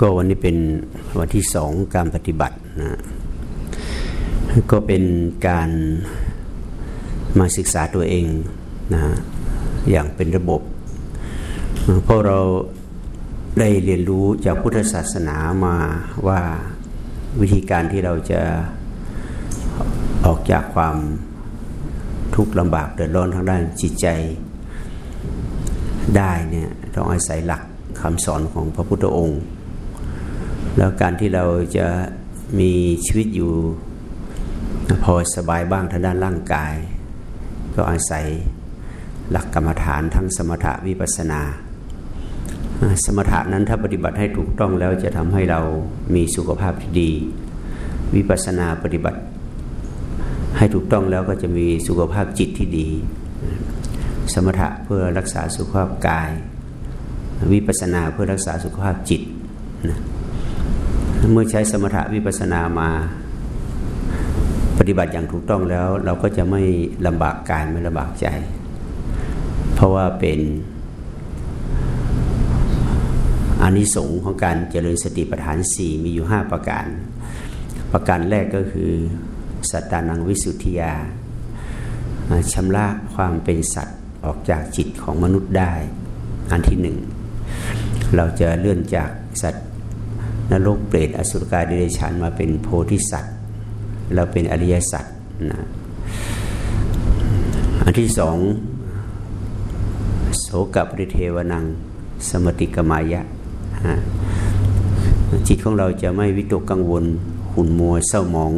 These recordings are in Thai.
ก็วันนี้เป็นวันที่สองการปฏิบัตินะก็เป็นการมาศึกษาตัวเองนะอย่างเป็นระบบ เพราะเราได้เรียนรู้จากพุทธศาสนามาว่าวิธีการที่เราจะออกจากความทุกข์ลำบากเดือดร้อนทางด้านจิตใจได้เนี่ยต้องอาศัยหลักคำสอนของพระพุทธองค์ แล้วการที่เราจะมีชีวิตอยู่ พอสบายบ้างทางด้านร่างกาย ก็อาศัยหลักกรรมฐานทั้งสมถะวิปัสนา สมถะนั้นถ้าปฏิบัติให้ถูกต้องแล้วจะทำให้เรามีสุขภาพที่ดี วิปัสนาปฏิบัติ ให้ถูกต้องแล้วก็จะมีสุขภาพจิตที่ดี สมถะเพื่อรักษาสุขภาพกาย วิปัสนาเพื่อรักษาสุขภาพจิตนะ เมื่อใช้สมถะวิปัสนามา ปฏิบัติอย่างถูกต้องแล้ว เราก็จะไม่ลำบากกายไม่ลำบากใจ เพราะว่าเป็นอานิสงส์ของการเจริญสติปัฏฐานสี่มีอยู่ห้าประการ ประการแรกก็คือสัตตานังวิสุทธิยาชำระความเป็นสัตว์ออกจากจิตของมนุษย์ได้ อันที่หนึ่ง เราจะเลื่อนจากสัตว์ นรกเปรตอสุรกายเดรัจฉานมาเป็นโพธิสัตว์เราเป็นอริยสัตว์นะอันที่สองโสกับริเทวนังสมติกมายะจิตของเราจะไม่วิตกกังวลหุ่นมัวเศร้าหมอง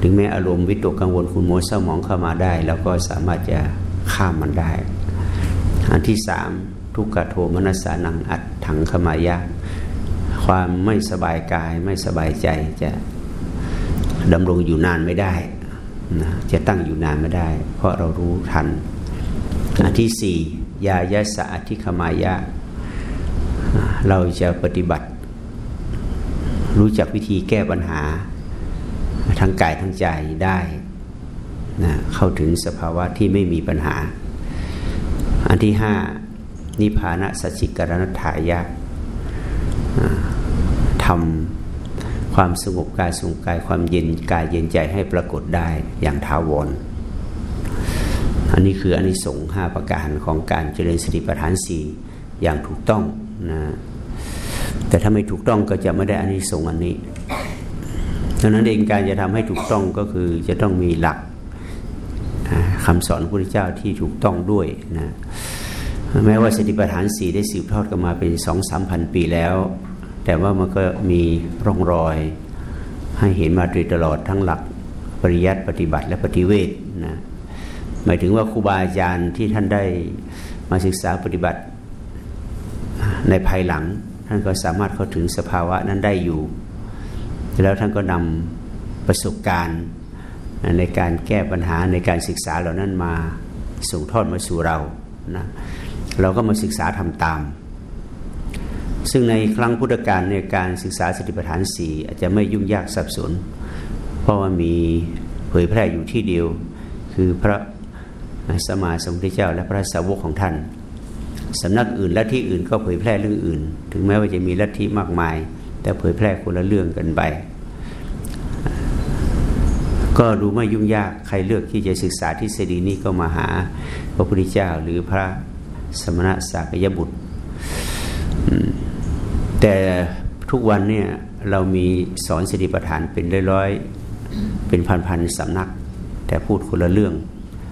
ถึงแม้อารมณ์วิตกกังวลคุณโมเศร้าหมองเข้ามาได้แล้วก็สามารถจะข้ามมันได้ อันที่สามทุกขโทมนัสสานังอัดถังขมายะ ความไม่สบายกายไม่สบายใจจะดำรงอยู่นานไม่ได้นะจะตั้งอยู่นานไม่ได้ เพราะเรารู้ทันอันที่สี่ยายะสะอธิขมายะ เราจะปฏิบัติ รู้จักวิธีแก้ปัญหา ทั้งกายทั้งใจได้นะเข้าถึงสภาวะที่ไม่มีปัญหา อันที่ห้านิพพานะสัจจิกรณถายะ ทำความสงบกายสงบกายความเย็นกายเย็นใจให้ปรากฏได้อย่างท้าวรอันนี้คืออันนี้สงห้าประการของการเจริญสติปัฏฐานสี่อย่างถูกต้องนะแต่ถ้าไม่ถูกต้องก็จะไม่ได้อันนี้สงอันนี้ฉะนั้นเองการจะทำให้ถูกต้องก็คือจะต้องมีหลักคำสอนพระพุทธเจ้าที่ถูกต้องด้วยนะแม้ว่าสติปัฏฐานสี่ได้สืบทอดกันมาเป็นสองสามพันปีแล้ว แต่ว่ามันก็มีร่องรอย ให้เห็นมาโดยตลอดทั้งหลักปริยัติปฏิบัติและปฏิเวทนะหมายถึงว่าครูบาอาจารย์ที่ท่านได้มาศึกษาปฏิบัติในภายหลัง ท่านก็สามารถเข้าถึงสภาวะนั้นได้อยู่ แล้วท่านก็นำประสบการณ์ในการแก้ปัญหาในการศึกษาเหล่านั้นมาส่งทอดมาสู่เรานะเราก็มาศึกษาทำตาม ซึ่งในครั้งพุทธกาลในการศึกษาสติปัฏฐานสี่อาจจะไม่ยุ่งยากสับสน เพราะว่ามีเผยแพร่อยู่ที่เดียว คือพระสมมาสมุทรเจ้า และพระสาวกของท่านสำนักอื่นและที่อื่นก็เผยแพร่เรื่องอื่น ถึงแม้ว่าจะมีลัทธิมากมาย แต่เผยแพร่คนละเรื่องกันไป ก็ดูไม่ยุ่งยากใครเลือกที่จะศึกษาทฤษฎีนี้ก็มาหา พระพุทธเจ้าหรือพระสมณะสากยบุตร แต่ทุกวันเนี่ยเรามีสอนสติปัฏฐานเป็นร้อยๆเป็นพันๆสำนัก แต่พูดคนละเรื่อง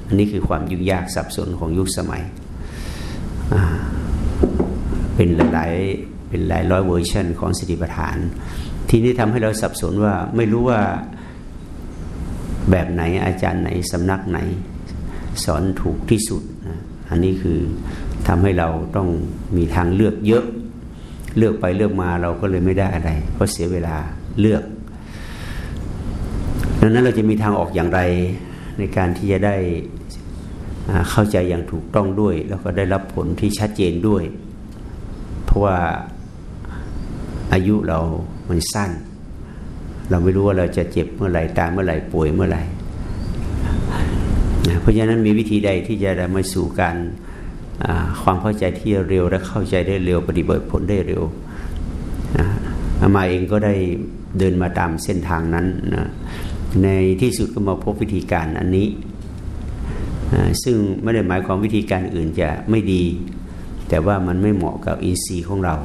อันนี้คือความยุ่งยากสับสนของยุคสมัย เป็นหลายเป็นหลายร้อยเวอร์ชันของสติปัฏฐาน ทีนี้ทำให้เราสับสนว่าไม่รู้ว่าแบบไหนอาจารย์ไหนสำนักไหน สอนถูกที่สุด อันนี้คือทำให้เราต้องมีทางเลือกเยอะ เลือกไปเลือกมาเราก็เลยไม่ได้อะไร เพราะเสียเวลาเลือกดังนั้นเราจะมีทางออกอย่างไรในการที่จะได้เข้าใจอย่างถูกต้องด้วย แล้วก็ได้รับผลที่ชัดเจนด้วย เพราะว่าอายุเรามันสั้น เราไม่รู้ว่าเราจะเจ็บเมื่อไหร่ตายเมื่อไหร่ป่วยเมื่อไหร่เพราะฉะนั้นมีวิธีใดที่จะได้มาสู่การ ความเข้าใจที่เร็วและเข้าใจได้เร็ว ปฏิบัติผลได้เร็วนะอามาเองก็ได้เดินมาตามเส้นทางนั้นนะในที่สุดก็มาพบวิธีการอันนี้ ซึ่งไม่ได้หมายความวิธีการอื่นจะไม่ดี แต่ว่ามันไม่เหมาะกับอินทรีย์ของเรา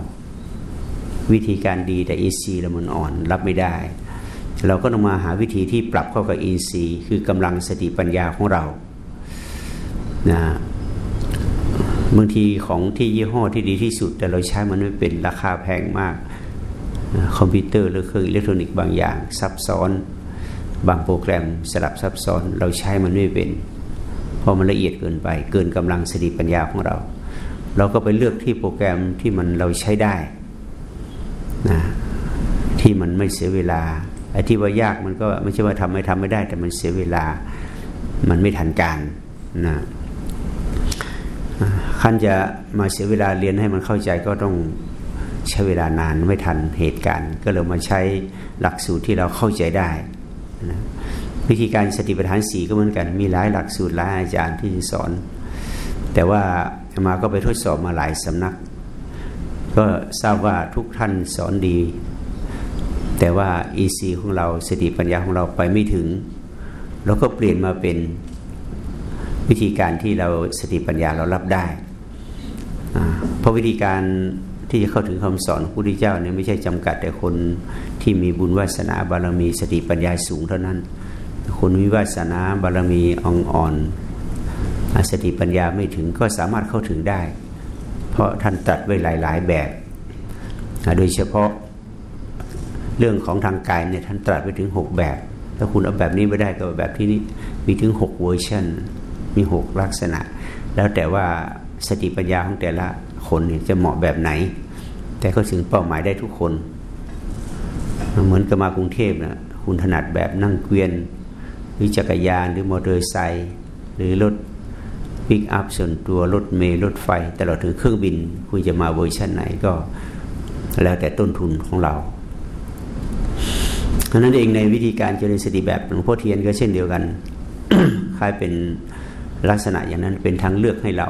วิธีการดีแต่อินทรีย์เรามันอ่อนรับไม่ได้ เราก็ต้องมาหาวิธีที่ปรับเข้ากับอินทรีย์คือกำลังสติปัญญาของเรานะ บางทีของที่ยี่ห้อที่ดีที่สุด แต่เราใช้มันไม่เป็นราคาแพงมาก คอมพิวเตอร์หรือเครื่องอิเล็กทรอนิกส์บางอย่าง ซับซ้อน บางโปรแกรมสลับซับซ้อน เราใช้มันไม่เป็น เพราะมันละเอียดเกินไป เกินกำลังสติปัญญาของเรา เราก็ไปเลือกที่โปรแกรมที่มันเราใช้ได้นะที่มันไม่เสียเวลาไอ้ที่ว่ายากมันก็ไม่ใช่ว่าทำไม่ทำไม่ได้ แต่มันเสียเวลามันไม่ทันการนะ ขั้นจะมาเสียเวลาเรียนให้มันเข้าใจก็ต้องใช้เวลานานไม่ทันเหตุการณ์ ก็เลยมาใช้หลักสูตรที่เราเข้าใจได้นะวิธีการสติปัฏฐานสี่ก็เหมือนกัน มีหลายหลักสูตรหลายอาจารย์ที่สอน แต่ว่ามาก็ไปทดสอบมาหลายสำนัก ก็ทราบว่าทุกท่านสอนดี แต่ว่า EC ของเราสติปัญญาของเราไปไม่ถึงเราก็เปลี่ยนมาเป็น วิธีการที่เราสติปัญญาเรารับได้ เพราะวิธีการที่จะเข้าถึงคำสอนพระพุทธเจ้าเนี่ยไม่ใช่จำกัด แต่คนที่มีบุญวาสนาบารมีสติปัญญาสูงเท่านั้น คนวิวาสนาบารมีอ่อนอ่อนสติปัญญาไม่ถึงก็สามารถเข้าถึงได้ เพราะท่านตัดไว้หลาย ๆ แบบ โดยเฉพาะเรื่องของทางกายเนี่ยท่านตรัสไปถึง 6 แบบ ถ้าคุณเอาแบบนี้ไม่ได้ก็แบบที่นี้มีถึง 6 เวอร์ชัน มีหกลักษณะ แล้วแต่ว่าสติปัญญาของแต่ละคนจะเหมาะแบบไหน แต่ก็ถึงเป้าหมายได้ทุกคน เหมือนกับมากรุงเทพนะคุณถนัดแบบนั่งเกวียนหรือจักรยานหรือมอเตอร์ไซค์หรือรถปิกอัพส่วนตัวรถเมล์รถไฟตลอดถึงเครื่องบิน คุณจะมาเวอร์ชันไหนก็แล้วแต่ต้นทุนของเราเพราะนั้นเองในวิธีการเจริญสติแบบหลวงพ่อเทียนก็เช่นเดียวกันคล้ายเป็น ลักษณะอย่างนั้นเป็นทางเลือกให้เรา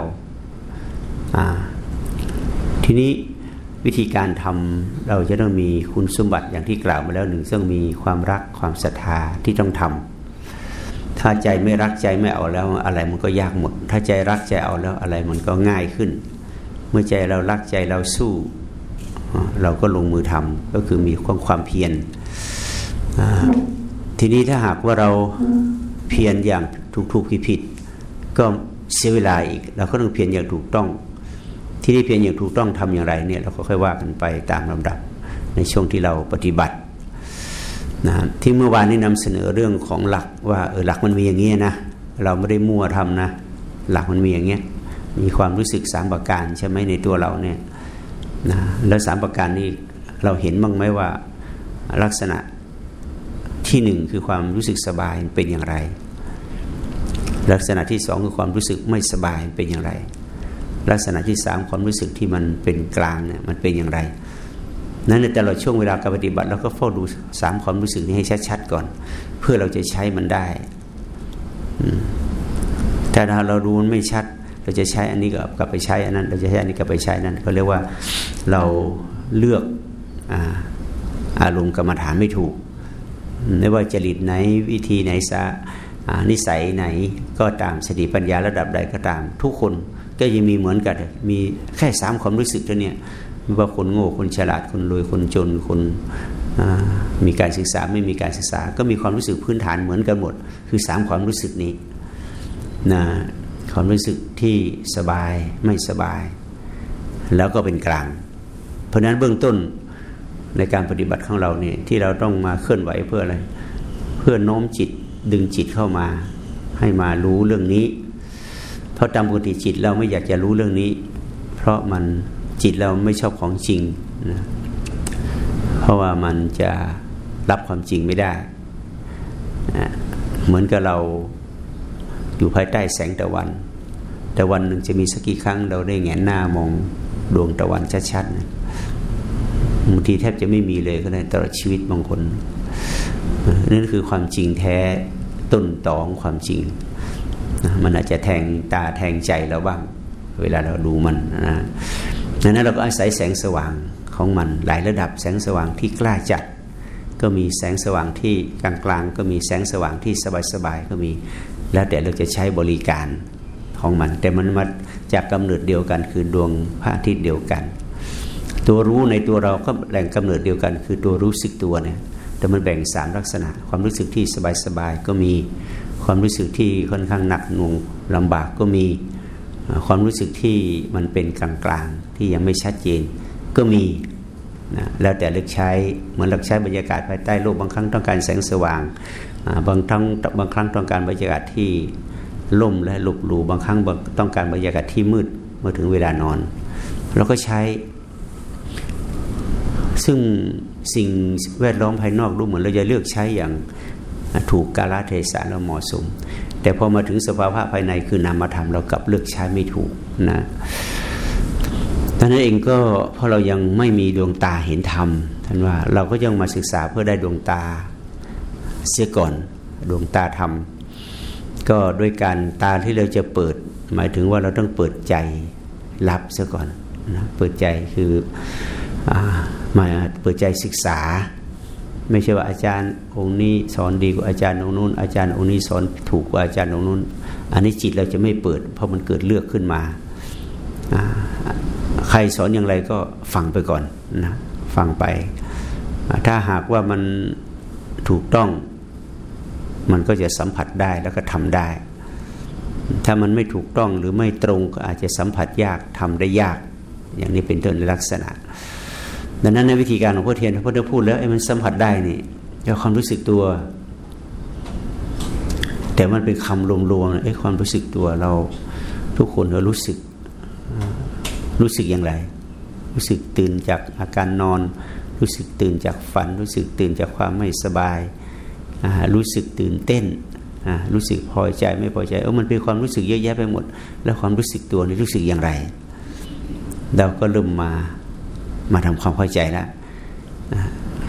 ทีนี้วิธีการทำเราจะต้องมีคุณสมบัติอย่างที่กล่าวมาแล้วหนึ่งต้องมีความรักความศรัทธาที่ต้องทำถ้าใจไม่รักใจไม่เอาแล้วอะไรมันก็ยากหมด ถ้าใจรักใจเอาแล้วอะไรมันก็ง่ายขึ้น เมื่อใจเรารักใจเราสู้ เราก็ลงมือทำก็คือมีความความเพียรทีนี้ถ้าหากว่าเราเพียรอย่างถูกๆผิด ก็เสียเวลาอีกเราก็ต้องเพียรอย่างถูกต้อง ที่นี่เพียรอย่างถูกต้องทำอย่างไรเนี่ยเราก็ค่อยว่ากันไปตามลำดับในช่วงที่เราปฏิบัตินะที่เมื่อวานนี้นำเสนอเรื่องของหลักว่าเออหลักมันมีอย่างนี้นะเราไม่ได้มั่วทำนะ หลักมันมีอย่างเงี้ยมีความรู้สึกสามประการใช่ไหมในตัวเราเนี่ยนะแล้วสามประการนี้เราเห็นบ้างไหมว่าลักษณะที่หนึ่งคือความรู้สึกสบายเป็นอย่างไร ลักษณะที่สองคือความรู้สึกไม่สบายเป็นอย่างไร ลักษณะที่สามความรู้สึกที่มันเป็นกลางเนี่ยมันเป็นอย่างไร นั้นในแต่ละช่วงเวลาการปฏิบัติเราก็เฝ้าดูสามความรู้สึกนี้ให้ชัดๆก่อน เพื่อเราจะใช้มันได้ถ้าเราดูมันไม่ชัด เราจะใช้อันนี้ก็กลับไปใช้อันนั้น เราจะใช้อันนี้กลับไปใช้นั้นเขาเรียกว่าเราเลือกอารมณ์กรรมฐานไม่ถูกไม่ว่าจริตไหนวิธีไหนซะ นิสัยไหนก็ตามสติปัญญาระดับใดก็ตาม ทุกคนก็ยังมีเหมือนกัน มีแค่สามความรู้สึกเท่านี้ว่าคนโง่คนฉลาดคนรวยคนจนคนมีการศึกษาไม่มีการศึกษา ก็มีความรู้สึกพื้นฐานเหมือนกันหมด คือสามความรู้สึกนี้นะความรู้สึกที่สบายไม่สบาย แล้วก็เป็นกลาง เพราะนั้นเบื้องต้นในการปฏิบัติของเราเนี่ยที่เราต้องมาเคลื่อนไหวเพื่ออะไร เพื่อโน้มจิต ดึงจิตเข้ามา ให้มารู้เรื่องนี้ เพราะตามปกติจิตเราไม่อยากจะรู้เรื่องนี้ เพราะมันจิตเราไม่ชอบของจริงนะเพราะว่ามันจะรับความจริงไม่ได้นะเหมือนกับเราอยู่ภายใต้แสงตะวัน แต่วันหนึ่งจะมีสักกี่ครั้งเราได้แงนหน้ามองดวงตะวันชัดๆบางทีแทบจะไม่มีเลยก็ได้ตลอดชีวิตบางคนนั่นคือความจริงแท้ ต้นตอของความจริงนะมันอาจจะแทงตาแทงใจเราบ้าง เวลาเราดูมันนะดังนั้นเราก็อาศัยแสงสว่างของมันหลายระดับแสงสว่างที่กล้าจัด ก็มีแสงสว่างที่กลางๆ ก็มีแสงสว่างที่สบายๆก็มีแล้วแต่เราจะใช้บริการของมัน แต่มันมาจากกำเนิดเดียวกัน คือดวงพระอาทิตย์เดียวกัน ตัวรู้ในตัวเราก็แหล่งกำเนิดเดียวกัน คือตัวรู้สึกตัวเนี่ย แต่มันแบ่งสามลักษณะ ความรู้สึกที่สบายๆก็มี ความรู้สึกที่ค่อนข้างหนักหน่วงลำบากก็มี ความรู้สึกที่มันเป็นกลางๆที่ยังไม่ชัดเจนก็มีนะแล้วแต่เลือกใช้เหมือนเลือกใช้บรรยากาศภายใต้โลกบางครั้งต้องการแสงสว่างบางครั้งบางครั้งต้องการบรรยากาศที่ล่มและหลบหลูบางครั้งต้องการบรรยากาศที่มืดเมื่อถึงเวลานอน เราก็ใช้ ซึ่งสิ่งแวดล้อมภายนอกดูเหมือนเราจะเลือกใช้อย่างถูกกาลเทศะแล้วเหมาะสม แต่พอมาถึงสภาวะภายในคือนามธรรมเรากลับเลือกใช้ไม่ถูกนะตอนนั้นเองก็เพราะเรายังไม่มีดวงตาเห็นธรรมท่านว่าเราก็ยังมาศึกษาเพื่อได้ดวงตาเสียก่อนดวงตาธรรม ก็ด้วยการตาที่เราจะเปิด หมายถึงว่าเราต้องเปิดใจรับเสียก่อนนะเปิดใจคือ มาเปิดใจศึกษา ไม่ใช่ว่าอาจารย์องค์นี้สอนดีกว่าอาจารย์องค์นู้น อาจารย์องค์นี้สอนถูกกว่าอาจารย์องค์นู้น อันนี้จิตเราจะไม่เปิด เพราะมันเกิดเลือกขึ้นมา ใครสอนอย่างไรก็ฟังไปก่อนนะฟังไป ถ้าหากว่ามันถูกต้องมันก็จะสัมผัสได้แล้วก็ทำได้ ถ้ามันไม่ถูกต้องหรือไม่ตรงก็อาจจะสัมผัสยากทำได้ยาก อย่างนี้เป็นต้นลักษณะ ดังนั้นในวิธีการของพระเทียนพระพุทธพูดแล้วไอ้มันสัมผัสได้นี่ก็ความรู้สึกตัว แต่มันเป็นคำรวมๆไอ้ความรู้สึกตัวเราทุกคนเรารู้สึกรู้สึกอย่างไร รู้สึกตื่นจากอาการนอน รู้สึกตื่นจากฝัน รู้สึกตื่นจากความไม่สบาย รู้สึกตื่นเต้น รู้สึกพอใจไม่พอใจเออมันเป็นความรู้สึกเยอะแยะไปหมด แล้วความรู้สึกตัวนี่รู้สึกอย่างไร เราก็เริ่มมา มาทำความเข้าใจแล้ว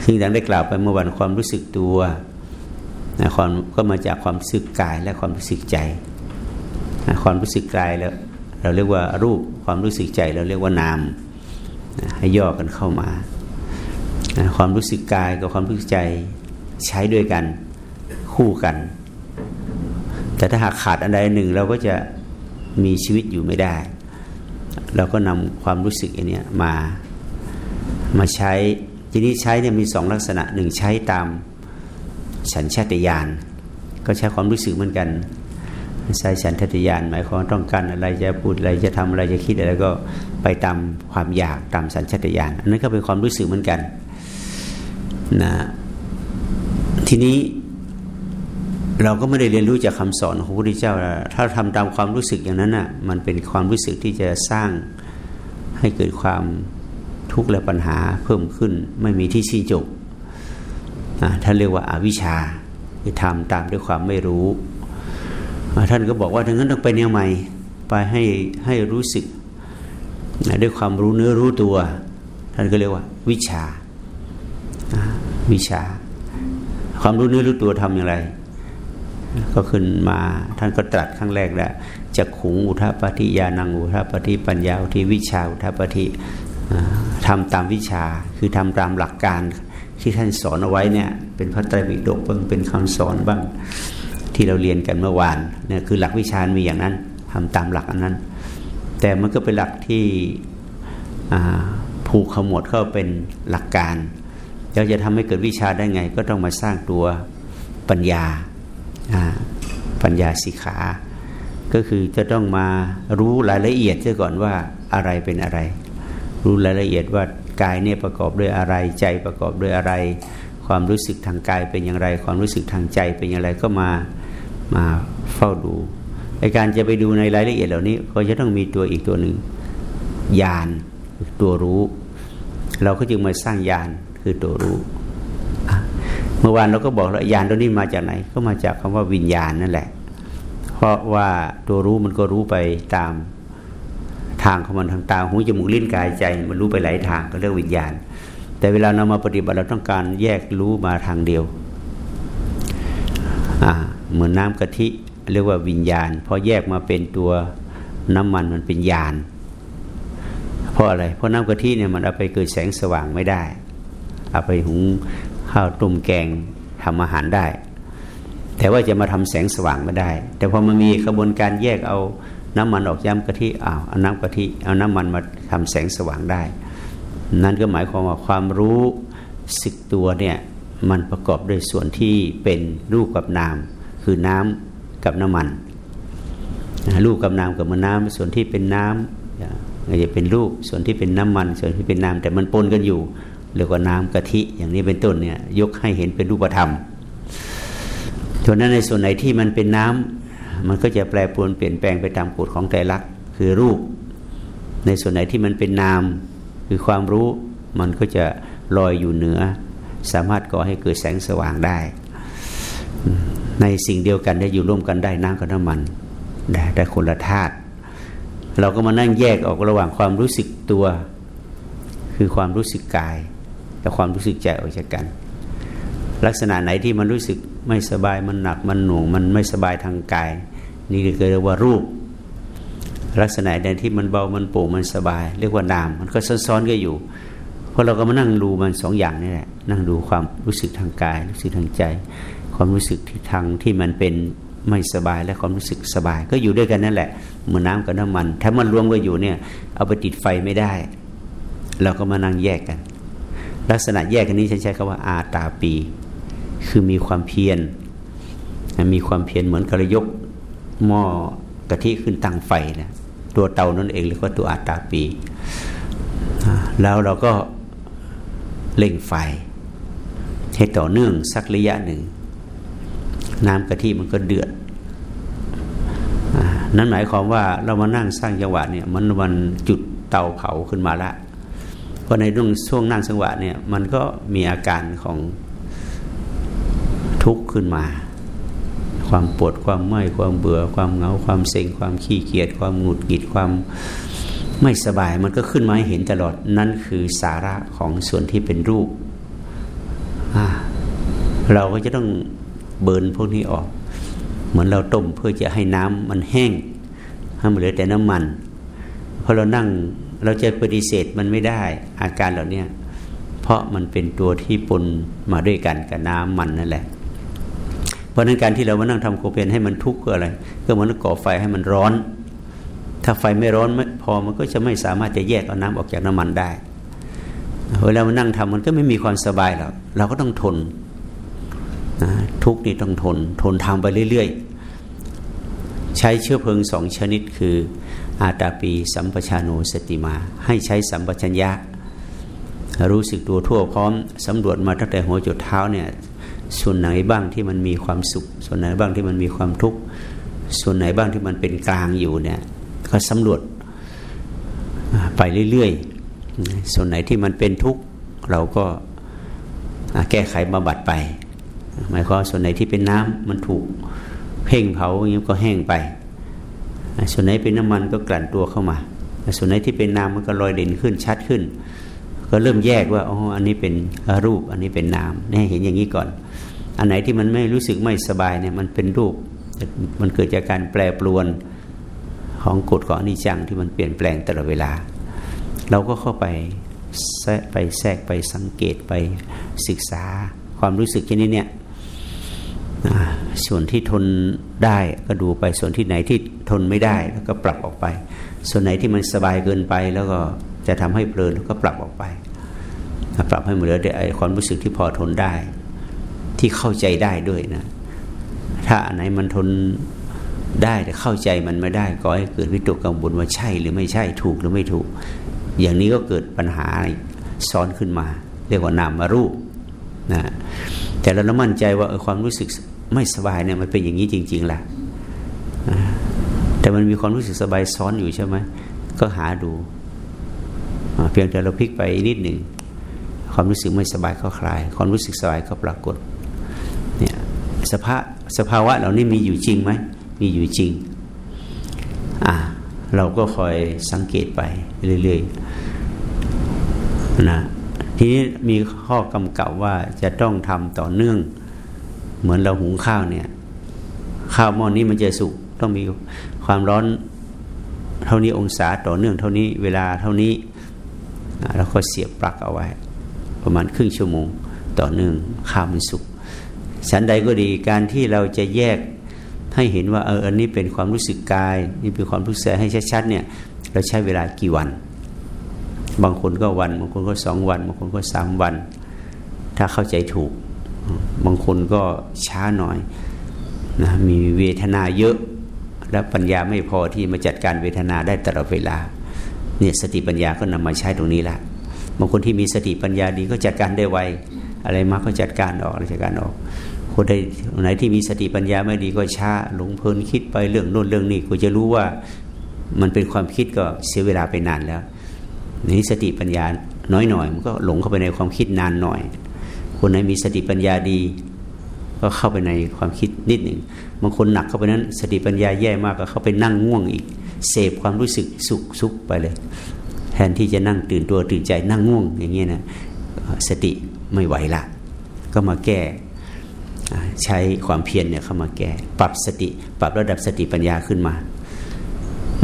ซึ่งดังได้กล่าวไปเมื่อวันความรู้สึกตัวนะความก็มาจากความรู้สึกกายและความรู้สึกใจนะความรู้สึกกายแล้ว เราเรียกว่ารูปความรู้สึกใจเราเรียกว่านามนะให้ย่อกันเข้ามานะความรู้สึกกายกับความรู้สึกใจใช้ด้วยกันคู่กัน แต่ถ้าหากขาดอันใดหนึ่งเราก็จะมีชีวิตอยู่ไม่ได้ เราก็นำความรู้สึกอันนี้มา มาใช้ทีนี้ใช้เนี่ยมีสองลักษณะหนึ่งใช้ตามสัญชาตญาณก็ใช้ความรู้สึกเหมือนกันใช้สัญชาตญาณหมายความต้องการอะไรจะพูดอะไรจะทำอะไรจะคิดอะไรก็ไปตามความอยากตามสัญชาตญาณอันนั้นก็เป็นความรู้สึกเหมือนกันนะทีนี้เราก็ไม่ได้เรียนรู้จากคำสอนของพระพุทธเจ้า ถ้าทำตามความรู้สึกอย่างนั้นอะมันเป็นความรู้สึกที่จะสร้างให้เกิดความ ทุกข์และปัญหาเพิ่มขึ้น ไม่มีที่สิ้นจบท่านเรียกว่าอาวิชชาคือทำตามด้วยความไม่รู้ ท่านก็บอกว่าทั้งนั้นต้องไปแนวใหม่ไปให้ให้รู้สึกด้วยความรู้เนื้อรู้ตัว ท่านก็เรียกว่า วิชาวิชา ความรู้เนื้อรู้ตัวทำอย่างไร ก็ขึ้นมาท่านก็ตรัสครั้งแรกแหล้วจะขุงอุทปฏิยานังอุทปฏิปัญญาอุทิวิชาอุทปฏิ ทำตามวิชาคือทำตามหลักการที่ท่านสอนเอาไว้เนี่ย เป็นพระไตรปิฎกบ้างเป็นคำสอนบ้างที่เราเรียนกันเมื่อวานเนี่ยคือหลักวิชามีอย่างนั้นทำตามหลักอันนั้น แต่มันก็เป็นหลักที่ผูกขมวดเข้าเป็นหลักการเราจะทำให้เกิดวิชาได้ไง ก็ต้องมาสร้างตัวปัญญาปัญญาสิขา ก็คือจะต้องมารู้รายละเอียดเสียก่อนว่าอะไรเป็นอะไร รู้รายละเอียดว่ากายเนี่ยประกอบด้วยอะไร ใจประกอบด้วยอะไร ความรู้สึกทางกายเป็นอย่างไร ความรู้สึกทางใจเป็นอย่างไรก็มามาเฝ้าดูในการจะไปดูในรายละเอียดเหล่านี้ ก็จะต้องมีตัวอีกตัวหนึ่งญาณตัวรู้ เราก็จึงมาสร้างญาณคือตัวรู้ เมื่อวานเราก็บอกแล้วญาณตัวนี้มาจากไหน ก็มาจากคำว่าวิญญาณนั่นแหละ เพราะว่าตัวรู้มันก็รู้ไปตาม ทางของมันทางตาหูจมูกลิ้นกายใจ มันรู้ไปหลายทางก็เรียกวิญญาณ แต่เวลาเรามาปฏิบัติเราต้องการแยกรู้มาทางเดียวเหมือนน้ำกะทิเรียกว่าวิญญาณพอแยกมาเป็นตัวน้ำมันมันเป็นญาณเพราะอะไร เพราะน้ำกะทิเนี่ยมันเอาไปเกิดแสงสว่างไม่ได้ เอาไปหุงข้าวต้มแกงทำอาหารได้ แต่ว่าจะมาทำแสงสว่างไม่ได้ แต่พอมันมีกระบวนการแยกเอา น้ำมันออกย้ำกะทิอ้าวเอาน้ำกะทิเอาน้ำมันมาทำแสงสว่างได้ นั่นก็หมายความว่าความรู้สึกตัวเนี่ยมันประกอบด้วยส่วนที่เป็นรูปกับนาม คือน้ำกับน้ำมัน รูปกับนามกับมันน้ำส่วนที่เป็นน้ำอาจจะเป็นรูปส่วนที่เป็นน้ำมัน ส่วนที่เป็นน้ำแต่มันปนกันอยู่เรียกว่าน้ำกะทิ อย่างนี้เป็นต้นเนี่ยยกให้เห็นเป็นรูปธรรมส่วนนั้นในส่วนไหนที่มันเป็นน้ำ มันก็จะแปรปรวนเปลี่ยนแปลงไปตามกฎของแต่ลักคือรูป ในส่วนไหนที่มันเป็นนาม คือความรู้มันก็จะลอยอยู่เหนือ สามารถก่อให้เกิดแสงสว่างได้ ในสิ่งเดียวกันได้อยู่ร่วมกันได้น้ำกับน้ำมันได้ได้คนละธาตุเราก็มานั่งแยกออกระหว่างความรู้สึกตัว คือความรู้สึกกายกับความรู้สึกใจออกจากกัน ลักษณะไหนที่มันรู้สึกไม่สบายมันหนักมันหน่วง มันไม่สบายทางกาย นี่เรียกว่ารูป ลักษณะใดที่มันเบามันโปร่งมันสบาย เรียกว่านาม มันก็ซ้อนๆกันอยู่เพราะเราก็มานั่งดูมันสองอย่างนี่แหละนั่งดูความรู้สึกทางกายรู้สึกทางใจ ความรู้สึกที่ทางที่มันเป็นไม่สบายและความรู้สึกสบาย ก็อยู่ด้วยกันนั่นแหละเหมือนน้ากับน้ำมัน ถ้ามันรวมกันอยู่เนี่ย เอาไปติดไฟไม่ได้ เราก็มานั่งแยกกัน ลักษณะแยกกันนี้ฉันใช้คำว่าอาตาปี คือมีความเพียรมีความเพียรเหมือนกระยก หม้อกะทิขึ้นตั้งไฟนะตัวเตานั่นเองเรียกว่าตัวอาตาปี แล้วเราก็เล่งไฟ ให้ต่อเนื่องสักระยะหนึ่ง น้ำกะทิมันก็เดือดนั่นหมายความว่าเรามานั่งสร้างจังหวะเนี่ยมันวันจุดเตาเผาขึ้นมาละเพราะในช่วงนั่งจังหวะเนี่ยมันก็มีอาการของทุกข์ขึ้นมา ความปวดความเมื่อยความเบื่อ ความเหงาความเซ็งความขี้เกียจความหงุดหงิดความไม่สบายมันก็ขึ้นมาให้เห็นตลอดนั่นคือสาระของส่วนที่เป็นรูป เราก็จะต้องเบิร์นพวกนี้ออก เหมือนเราต้มเพื่อจะให้น้ำมันแห้งให้มันเหลือแต่น้ำมันพอเรานั่งเราจะปฏิเสธมันไม่ได้อาการเหล่านี้เพราะมันเป็นตัวที่ปนมาด้วยกันกับน้ำมันนั่นแหละ ราะนั้นการที่เรามานั่งทำโคเปนให้มันทุกข์คืออะไร ก็เหมือนก่อไฟให้มันร้อน ถ้าไฟไม่ร้อนไม่พอมันก็จะไม่สามารถจะแยกเอาน้ำออกจากน้ำมันได้เวลามานั่งทำมันก็ไม่มีความสบายหรอกเราก็ต้องทนนะทุกนี่ต้องทน ทนทำไปเรื่อยๆ ใช้เชื้อเพลิงสองชนิดคืออาตาปีสัมปชานุสติมา ให้ใช้สัมปชัญญะ รู้สึกตัวทั่วพร้อมสำรวจมาตั้งแต่หัวจุดเท้าเนี่ย ส่วนไหนบ้างที่มันมีความสุข ส่วนไหนบ้างที่มันมีความทุกข์ส่วนไหนบ้างที่มันเป็นกลางอยู่เนี่ยก็สำรวจไปเรื่อยๆ ส่วนไหนที่มันเป็นทุกข์เราก็แก้ไขบำบัดไป หมายความส่วนไหนที่เป็นน้ำมันถูกเพ่งเผาอย่างนี้ก็แห้งไป ส่วนไหนเป็นน้ำมันก็กลั่นตัวเข้ามา ส่วนไหนที่เป็นน้ำมันก็ลอยเด่นขึ้นชัดขึ้น ก็เริ่มแยกว่าอ๋ออันนี้เป็นรูปอันนี้เป็นนามให้เห็นอย่างนี้ก่อน อันไหนที่มันไม่รู้สึกไม่สบายเนี่ยมันเป็นรูป มันเกิดจากการแปรปรวนของกฎของอนิจจังที่มันเปลี่ยนแปลงตลอดเวลา เราก็เข้าไปแทรกไปแทรกไปสังเกตไปศึกษาความรู้สึกชนิดเนี้ยส่วนที่ทนได้ก็ดูไปส่วนที่ไหนที่ทนไม่ได้แล้วก็ปรับออกไป ส่วนไหนที่มันสบายเกินไปแล้วก็จะทำให้เพลินก็ปรับออกไป ปรับให้เหมือนไอ้ความรู้สึกที่พอทนได้ ที่เข้าใจได้ด้วยนะ ถ้าอันไหนมันทนได้แต่เข้าใจมันไม่ได้ก็ให้เกิดวิตกกังวลว่าใช่หรือไม่ใช่ถูกหรือไม่ถูก อย่างนี้ก็เกิดปัญหาซ้อนขึ้นมา เรียกว่านามารูปนะแต่เรามั่นใจว่าความรู้สึกไม่สบายเนี่ยมันเป็นอย่างนี้จริงๆแหละแต่มันมีความรู้สึกสบายซ้อนอยู่ใช่ไหมก็หาดูเพียงแต่เราพลิกไปนิดหนึ่งความรู้สึกไม่สบายก็คลาย ความรู้สึกสบายก็ปรากฏ เนี่ยสภาสภาวะเหล่านี้มีอยู่จริงไหมมีอยู่จริงอ่าเราก็คอยสังเกตไปเรื่อยๆนะทีนี้มีข้อกำกับว่าจะต้องทำต่อเนื่อง เหมือนเราหุงข้าวเนี่ย ข้าวหม้อนนี้มันจะสุกต้องมีความร้อนเท่านี้องศาต่อเนื่องเท่านี้เวลาเท่านี้แล้วก็เสียบปลั๊กเอาไว้ ประมาณครึ่งชั่วโมง ต่อเนื่องข้าวมันสุก ฉันใดก็ดีการที่เราจะแยกให้เห็นว่าเอออันนี้เป็นความรู้สึกกาย นี่เป็นความรู้สึกให้ชัดๆเนี่ยเราใช้เวลากี่วัน บางคนก็วันบางคนก็สองวัน บางคนก็สามวัน ถ้าเข้าใจถูก บางคนก็ช้าหน่อยนะมีเวทนาเยอะ และปัญญาไม่พอที่มาจัดการเวทนาได้ตลอดเวลาเนี่ยสติปัญญาก็นำมาใช้ตรงนี้ละบางคนที่มีสติปัญญาดีก็จัดการได้ไวอะไรมาก็จัดการออกจัดการออก คนใดไหนที่มีสติปัญญาไม่ดีก็ช้าหลงเพลินคิดไปเรื่องโน้นเรื่องนี้ก็จะรู้ว่ามันเป็นความคิดก็เสียเวลาไปนานแล้วนี่สติปัญญาน้อยหน่อยมันก็หลงเข้าไปในความคิดนานหน่อย คนไหนมีสติปัญญาดี ก็เข้าไปในความคิดนิดหนึ่งบางคนหนักเข้าไปนั้น สติปัญญาแย่มากก็เข้าไปนั่งง่วงอีก เสพความรู้สึกสุขสุขไปเลย แทนที่จะนั่งตื่นตัวตื่นใจนั่งง่วงอย่างเงี้ยนะสติไม่ไหวละก็มาแก้ ใช้ความเพียรเนี่ยเข้ามาแก้ ปรับสติ ปรับระดับสติปัญญาขึ้นมา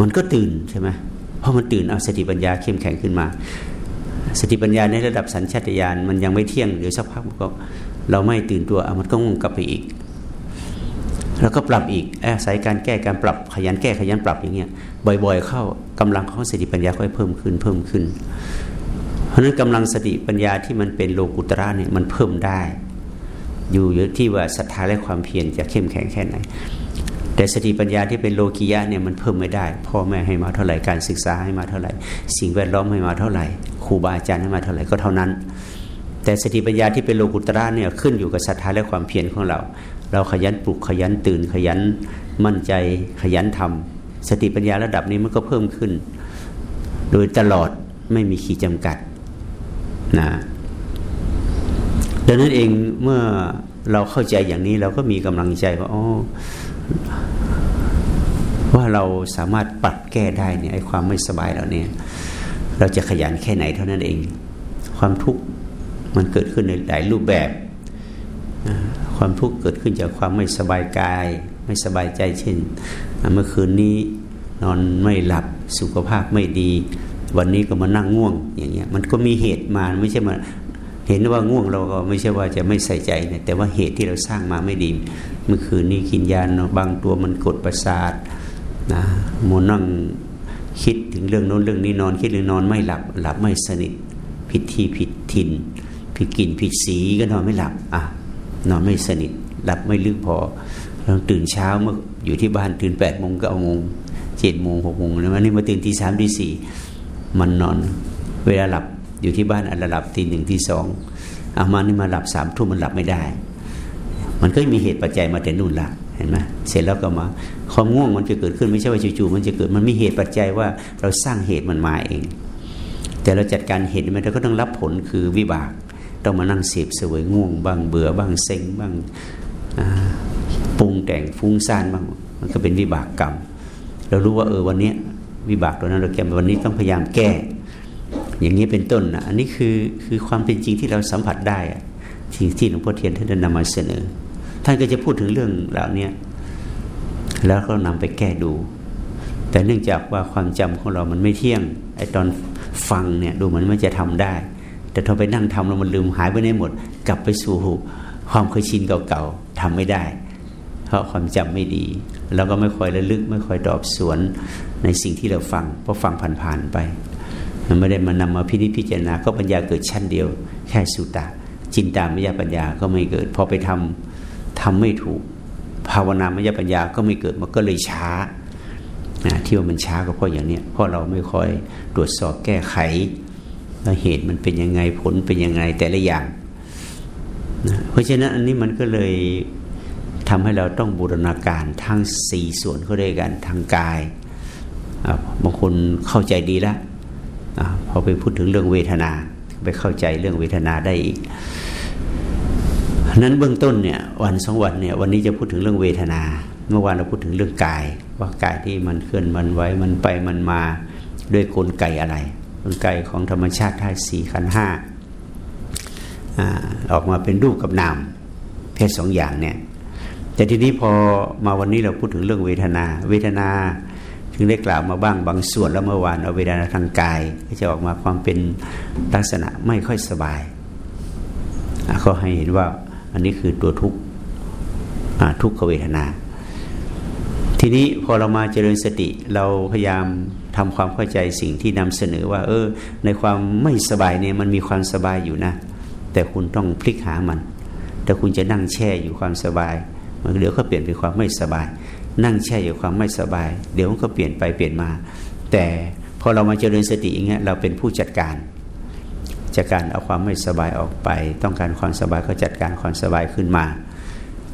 มันก็ตื่นใช่ไหมเพราะมันตื่นเอาสติปัญญาเข้มแข็งขึ้นมา สติปัญญาในระดับสัญชาตญาณมันยังไม่เที่ยงเดี๋ยวสักพักก็เราไม่ตื่นตัวเอามันก็งงกลับไปอีก แล้วก็ปรับอีกอาศัยการแก้การปรับขยันแก้ขยันปรับอย่างเงี้ยบ่อย ๆ เข้ากำลังของสติปัญญาค่อยเพิ่มขึ้นเพิ่มขึ้น เพราะนั้นกำลังสติปัญญาที่มันเป็นโลกุตระเนี่ยมันเพิ่มได้ อยู่ที่ว่าศรัทธาและความเพียรจะเข้มแข็งแค่ไหน แต่สติปัญญาที่เป็นโลกิยะเนี่ยมันเพิ่มไม่ได้ พ่อแม่ให้มาเท่าไหร่การศึกษาให้มาเท่าไหร่ สิ่งแวดล้อมให้มาเท่าไหร่ครูบาอาจารย์ให้มาเท่าไหร่ก็เท่านั้น แต่สติปัญญาที่เป็นโลกุตระเนี่ยขึ้นอยู่กับศรัทธาและความเพียรของเรา เราขยันปลุกขยันตื่นขยันมั่นใจขยันทำสติปัญญาระดับนี้มันก็เพิ่มขึ้น โดยตลอดไม่มีขีดจำกัดนะ ดังนั้นเองเมื่อเราเข้าใจอย่างนี้เราก็มีกำลังใจว่าอ๋อว่าเราสามารถปรับแก้ได้เนี่ยไอ้ความไม่สบายเรานี่ยเราจะขยันแค่ไหนเท่านั้นเอง ความทุกข์มันเกิดขึ้นในหลายรูปแบบ ความทุกข์เกิดขึ้นจากความไม่สบายกาย ไม่สบายใจเช่น เมื่อคืนนี้นอนไม่หลับสุขภาพไม่ดี วันนี้ก็มานั่งง่วงอย่างเงี้ยมันก็มีเหตุมาไม่ใช่มา เห็นว่าง่วงเราก็ไม่ใช่ว่าจะไม่ใส่ใจนะแต่ว่าเหตุที่เราสร้างมาไม่ดี เมื่อคืนนี้กินยาบางตัวมันกดประสาทนะมนั่งคิดถึงเรื่องโน้นเรื่องนี้นอน คิดเรื่องนอนไม่หลับ หลับไม่สนิทผิดที่ผิดถิ่นผิดกลิ่นผิดสีก็นอนไม่หลับอะนอนไม่สนิท หลับไม่ลึกพอเราตื่นเช้าเมื่ออยู่ที่บ้านตื่นแปดโมงก็เอาโมงเจ็ดโมงหกโมงแล้วนนี้มาตื่นที่สามที่สี่มันนอน เวลาหลับ อยู่ที่บ้านอันหลับทีหนึ่งที่สองเอามานี่มาหลับสามทุ่มมันหลับไม่ได้ มันก็มีเหตุปัจจัยมาแต่นู่นละเห็นไหมเสร็จแล้วก็มาความง่วงมันจะเกิดขึ้นไม่ใช่ว่าจู่ๆมันจะเกิดมันมีเหตุปัจจัยว่าเราสร้างเหตุมันมาเอง แต่เราจัดการเหตุมันเราก็ต้องรับผลคือวิบากต้องมานั่งเสพเสวยง่วงบ้างเบื่อบ้างเซ็งบ้างปรุงแต่งฟุ้งซ่านบ้างมันก็เป็นวิบากกรรม เรารู้ว่าเออวันนี้วิบากตัวนั้นเราแก้วันนี้ต้องพยายามแก้ อย่างนี้เป็นต้นนะอันนี้คือคือความเป็นจริงที่เราสัมผัสได้ที่ที่หลวงพ่อเทียนท่านนำมาเสนอ ท่านก็จะพูดถึงเรื่องเหล่านี้แล้วก็นำไปแก้ดู แต่เนื่องจากว่าความจำของเรามันไม่เที่ยงไอตอนฟังเนี่ยดูเหมือนมันจะทำได้ แต่พอไปนั่งทำแล้วมันลืมหายไปในหมด กลับไปสู่ความเคยชินเก่าๆทำไม่ได้ เพราะความจำไม่ดี แล้วก็ไม่ค่อยระลึกไม่ค่อยตอบสวนในสิ่งที่เราฟังเพราะฟังผ่านๆไป มันไม่ได้มานำมาพินิจพิจารณา ก็ปัญญาเกิดชั้นเดียว แค่สุตะ จินตามยปัญญาก็ไม่เกิด พอไปทำทำไม่ถูก ภาวนามยปัญญาก็ไม่เกิดมันก็เลยช้าที่ว่ามันช้าก็เพราะอย่างนี้เพราะเราไม่ค่อยตรวจสอบแก้ไขว่าเหตุมันเป็นยังไงผลเป็นยังไงแต่ละอย่างนะเพราะฉะนั้นอันนี้มันก็เลยทำให้เราต้องบูรณาการทั้งสี่ส่วนเขาด้วยกันทางกายบางคนเข้าใจดีแล้ว พอไปพูดถึงเรื่องเวทนา ไปเข้าใจเรื่องเวทนาได้อีกนั้นเบื้องต้นเนี่ยวันสองวันเนี่ยวันนี้จะพูดถึงเรื่องเวทนา เมื่อวานเราพูดถึงเรื่องกาย ว่ากายที่มันเคลื่อนมันไหวมันไปมันมาด้วยกลไกอะไร กลไกของธรรมชาติธาตุสี่ขันห้าออกมาเป็นรูปกับนามแค่สองอย่างเนี่ยแต่ทีนี้พอมาวันนี้เราพูดถึงเรื่องเวทนา เวทนา ถึงได้กล่าวมาบ้างบางส่วนแล้วเมื่อวานเอาเวทนาทางกาย ก็จะออกมาความเป็นลักษณะไม่ค่อยสบายก็ให้เห็นว่าอันนี้คือตัวทุกข์ทุกขเวทนา ทีนี้พอเรามาเจริญสติเราพยายามทำความเข้าใจสิ่งที่นำเสนอว่า เออ ในความไม่สบายเนี่ยมันมีความสบายอยู่นะ แต่คุณต้องพลิกหามัน แต่คุณจะนั่งแช่อยู่ความสบายมันเดี๋ยวก็เปลี่ยนเป็นความไม่สบาย นั่งแช่อยู่ความไม่สบาย เดี๋ยวมันก็เปลี่ยนไปเปลี่ยนมา แต่พอเรามาเจริญสติอย่างเงี้ยเราเป็นผู้จัดการ จัดการเอาความไม่สบายออกไป ต้องการความสบายก็จัดการความสบายขึ้นมา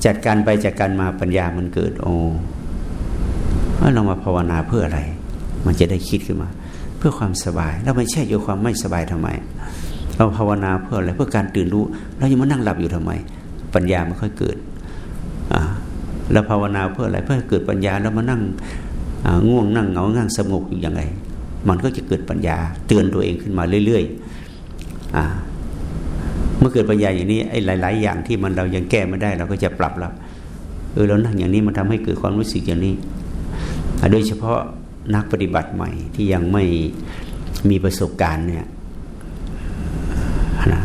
จัดการไปจัดการมาปัญญามันเกิดโอ้เรามาภาวนาเพื่ออะไร มันจะได้คิดขึ้นมา เพื่อความสบายเราไม่ใช่อยู่ความไม่สบายทำไม เราภาวนาเพื่ออะไรเพื่อการตื่นรู้เรายังมานั่งหลับอยู่ทำไม ปัญญาไม่ค่อยเกิด เราภาวนาเพื่ออะไรเพื่อเกิดปัญญาแล้วมานั่งง่วงนั่งเหงานั่งสงบอยู่ยังไงมันก็จะเกิดปัญญาเตือนตัวเองขึ้นมาเรื่อยๆเมื่อเกิดปัญญาอย่างนี้ไอ้หลาย ๆ อย่างที่มันเรายังแก้ไม่ได้เราก็จะปรับแล้วเออเรานั่งอย่างนี้มันทำให้เกิดความรู้สึกอย่างนี้โดยเฉพาะนักปฏิบัติใหม่ที่ยังไม่มีประสบการณ์เนี่ยนะ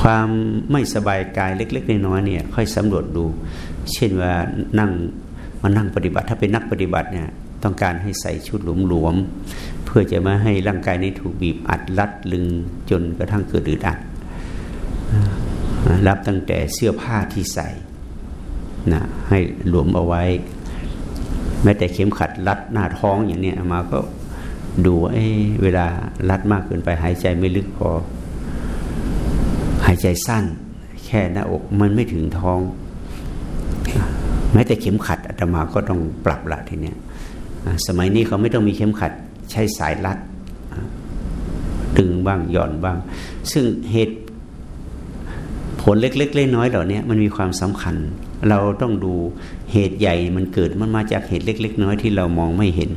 ความไม่สบายกายเล็ก ๆ น้อยๆเนี่ย ค่อยสำรวจดู เช่นว่านั่งมานั่งปฏิบัติ ถ้าเป็นนักปฏิบัติเนี่ยต้องการให้ใส่ชุดหลวมๆเพื่อจะไม่ให้ร่างกายนี้ถูกบีบอัดรัดลึงจนกระทั่งเกิดอึดอัดรับตั้งแต่เสื้อผ้าที่ใส่นะให้หลวมเอาไว้ แม้แต่เข็มขัดรัดหน้าท้องอย่างนี้มาก็ดูเอ้เวลารัดมากเกินไปหายใจไม่ลึกพอ หายใจสั้น แค่หน้าอกมันไม่ถึงท้อง แม้แต่เข็มขัดอาตมาก็ต้องปรับละทีเนี้ยสมัยนี้เขาไม่ต้องมีเข็มขัดใช้สายรัดตึงบ้างหย่อนบ้าง ซึ่งเหตุผลเล็กๆน้อยๆเหล่านี้มันมีความสำคัญ เราต้องดูเหตุใหญ่มันเกิดมันมาจากเหตุเล็ก ๆ น้อยที่เรามองไม่เห็น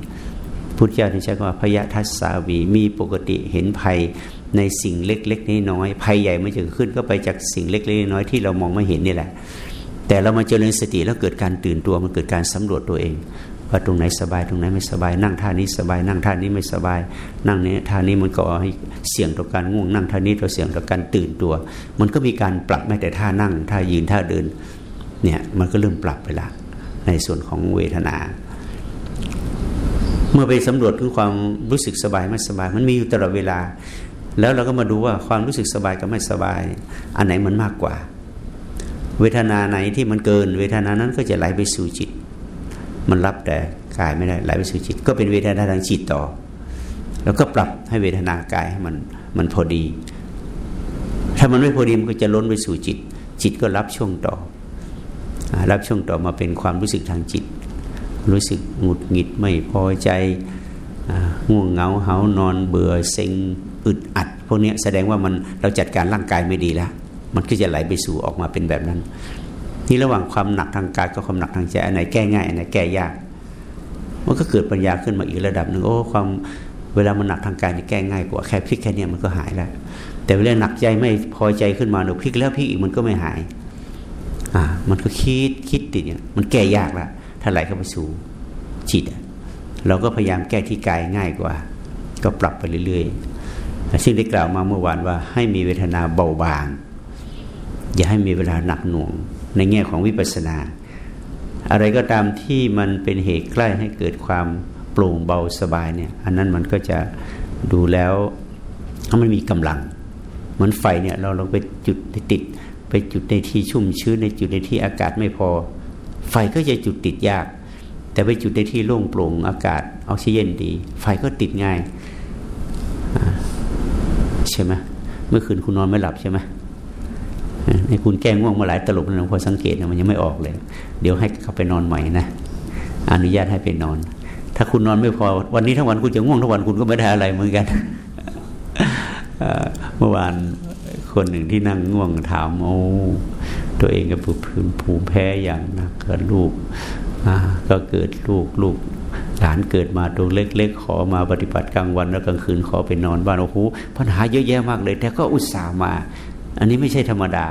พุทธเจ้าที่ใช้คำว่าพยทัสสาวีมีปกติเห็นภัยในสิ่งเล็ก ๆ น้อยๆภัยใหญ่ไม่จะขึ้นก็ไปจากสิ่งเล็ก ๆ น้อยที่เรามองไม่เห็นนี่แหละ แต่เรามาเจริญสติแล้วเกิดการตื่นตัวมันเกิดการสำรวจตัวเอง ว่าตรงไหนสบายตรงไหนไม่สบาย นั่งท่านี้สบาย นั่งท่านี้ไม่สบาย นั่งนี้ท่านี้มันก็ให้เสี่ยงต่อการง่วงนั่งท่านี้ต่อเสี่ยงต่อการตื่นตัว มันก็มีการปรับแม้แต่ท่านั่งท่ายืนท่าเดินเนี่ยมันก็เริ่มปรับไปละในส่วนของเวทนา เมื่อไปสำรวจถึงความรู้สึกสบายไม่สบาย มันมีอยู่ตลอดเวลา แล้วเราก็มาดูว่าความรู้สึกสบายกับไม่สบาย อันไหนมันมากกว่า เวทนาไหนที่มันเกิน เวทนานั้นก็จะไหลไปสู่จิต มันรับแต่กายไม่ได้ไหลไปสู่จิต ก็เป็นเวทนาทางจิตต่อ แล้วก็ปรับให้เวทนากายให้มันมันพอดี ถ้ามันไม่พอดีมันก็จะล้นไปสู่จิต จิตก็รับช่วงต่อ รับช่วงต่อมาเป็นความรู้สึกทางจิต รู้สึกหงุดหงิดไม่พอใจง่วงเหงาเหานอนเบื่อเซ็งอึดอัด พวกนี้แสดงว่ามันเราจัดการร่างกายไม่ดีแล้ว มันก็จะไหลไปสู่ออกมาเป็นแบบนั้น นี่ระหว่างความหนักทางกายกับความหนักทางใจอันไหนแก้ง่ายอันไหนแก้ยาก มันก็เกิดปัญญาขึ้นมาอีกระดับหนึ่งโอ้ความเวลามันหนักทางกายนี่แก้ง่ายกว่าแค่พลิกแค่นี้มันก็หายแล้ว แต่เวลาหนักใจไม่พอใจขึ้นมาหนูพลิกแล้วพลิกอีกมันก็ไม่หายอ่ามันก็คิดคิดติดเนี่ยมันแก้ยากละถ้าไหลเข้าไปสู่จิตเราก็พยายามแก้ที่กายง่ายกว่า ก็ปรับไปเรื่อยๆซึ่งได้กล่าวมาเมื่อวานว่าให้มีเวทนาเบาบาง อย่าให้มีเวลาหนักหน่วง ในแง่ของวิปัสสนา อะไรก็ตามที่มันเป็นเหตุใกล้ให้เกิดความโปร่งเบาสบายเนี่ย อันนั้นมันก็จะดูแล้วมันมีกำลัง เหมือนไฟเนี่ยเราลองไปจุดติด ไปจุดในที่ชุ่มชื้นในจุดในที่อากาศไม่พอ ไฟก็จะจุดติดยาก แต่ไปจุดในที่โล่งโปร่งอากาศออกซิเจนดี ไฟก็ติดง่ายใช่ไหมเมื่อคืนคุณนอนไม่หลับใช่ไหม ให้คุณแก้ง่วงมาหลายตลบแล้วหลวงพ่อสังเกตมันยังไม่ออกเลย เดี๋ยวให้เขาไปนอนใหม่นะอนุญาตให้ไปนอน ถ้าคุณนอนไม่พอวันนี้ทั้งวันคุณจะง่วงทั้งวันคุณก็ไม่ได้อะไรเหมือนกันเมื่อวานคนหนึ่งที่นั่งง่วงถามโอ้ตัวเองก็ภูมิภูมิแพ้อย่างนักเกิดลูกก็เกิดลูกลูกหลานเกิดมาตัวเล็กๆขอมาปฏิบัติกลางวันแล้วกลางคืนขอไปนอนบ้านโอ้โหปัญหาเยอะแยะมากเลย แต่ก็อุตส่าห์มา อันนี้ไม่ใช่ธรรมดา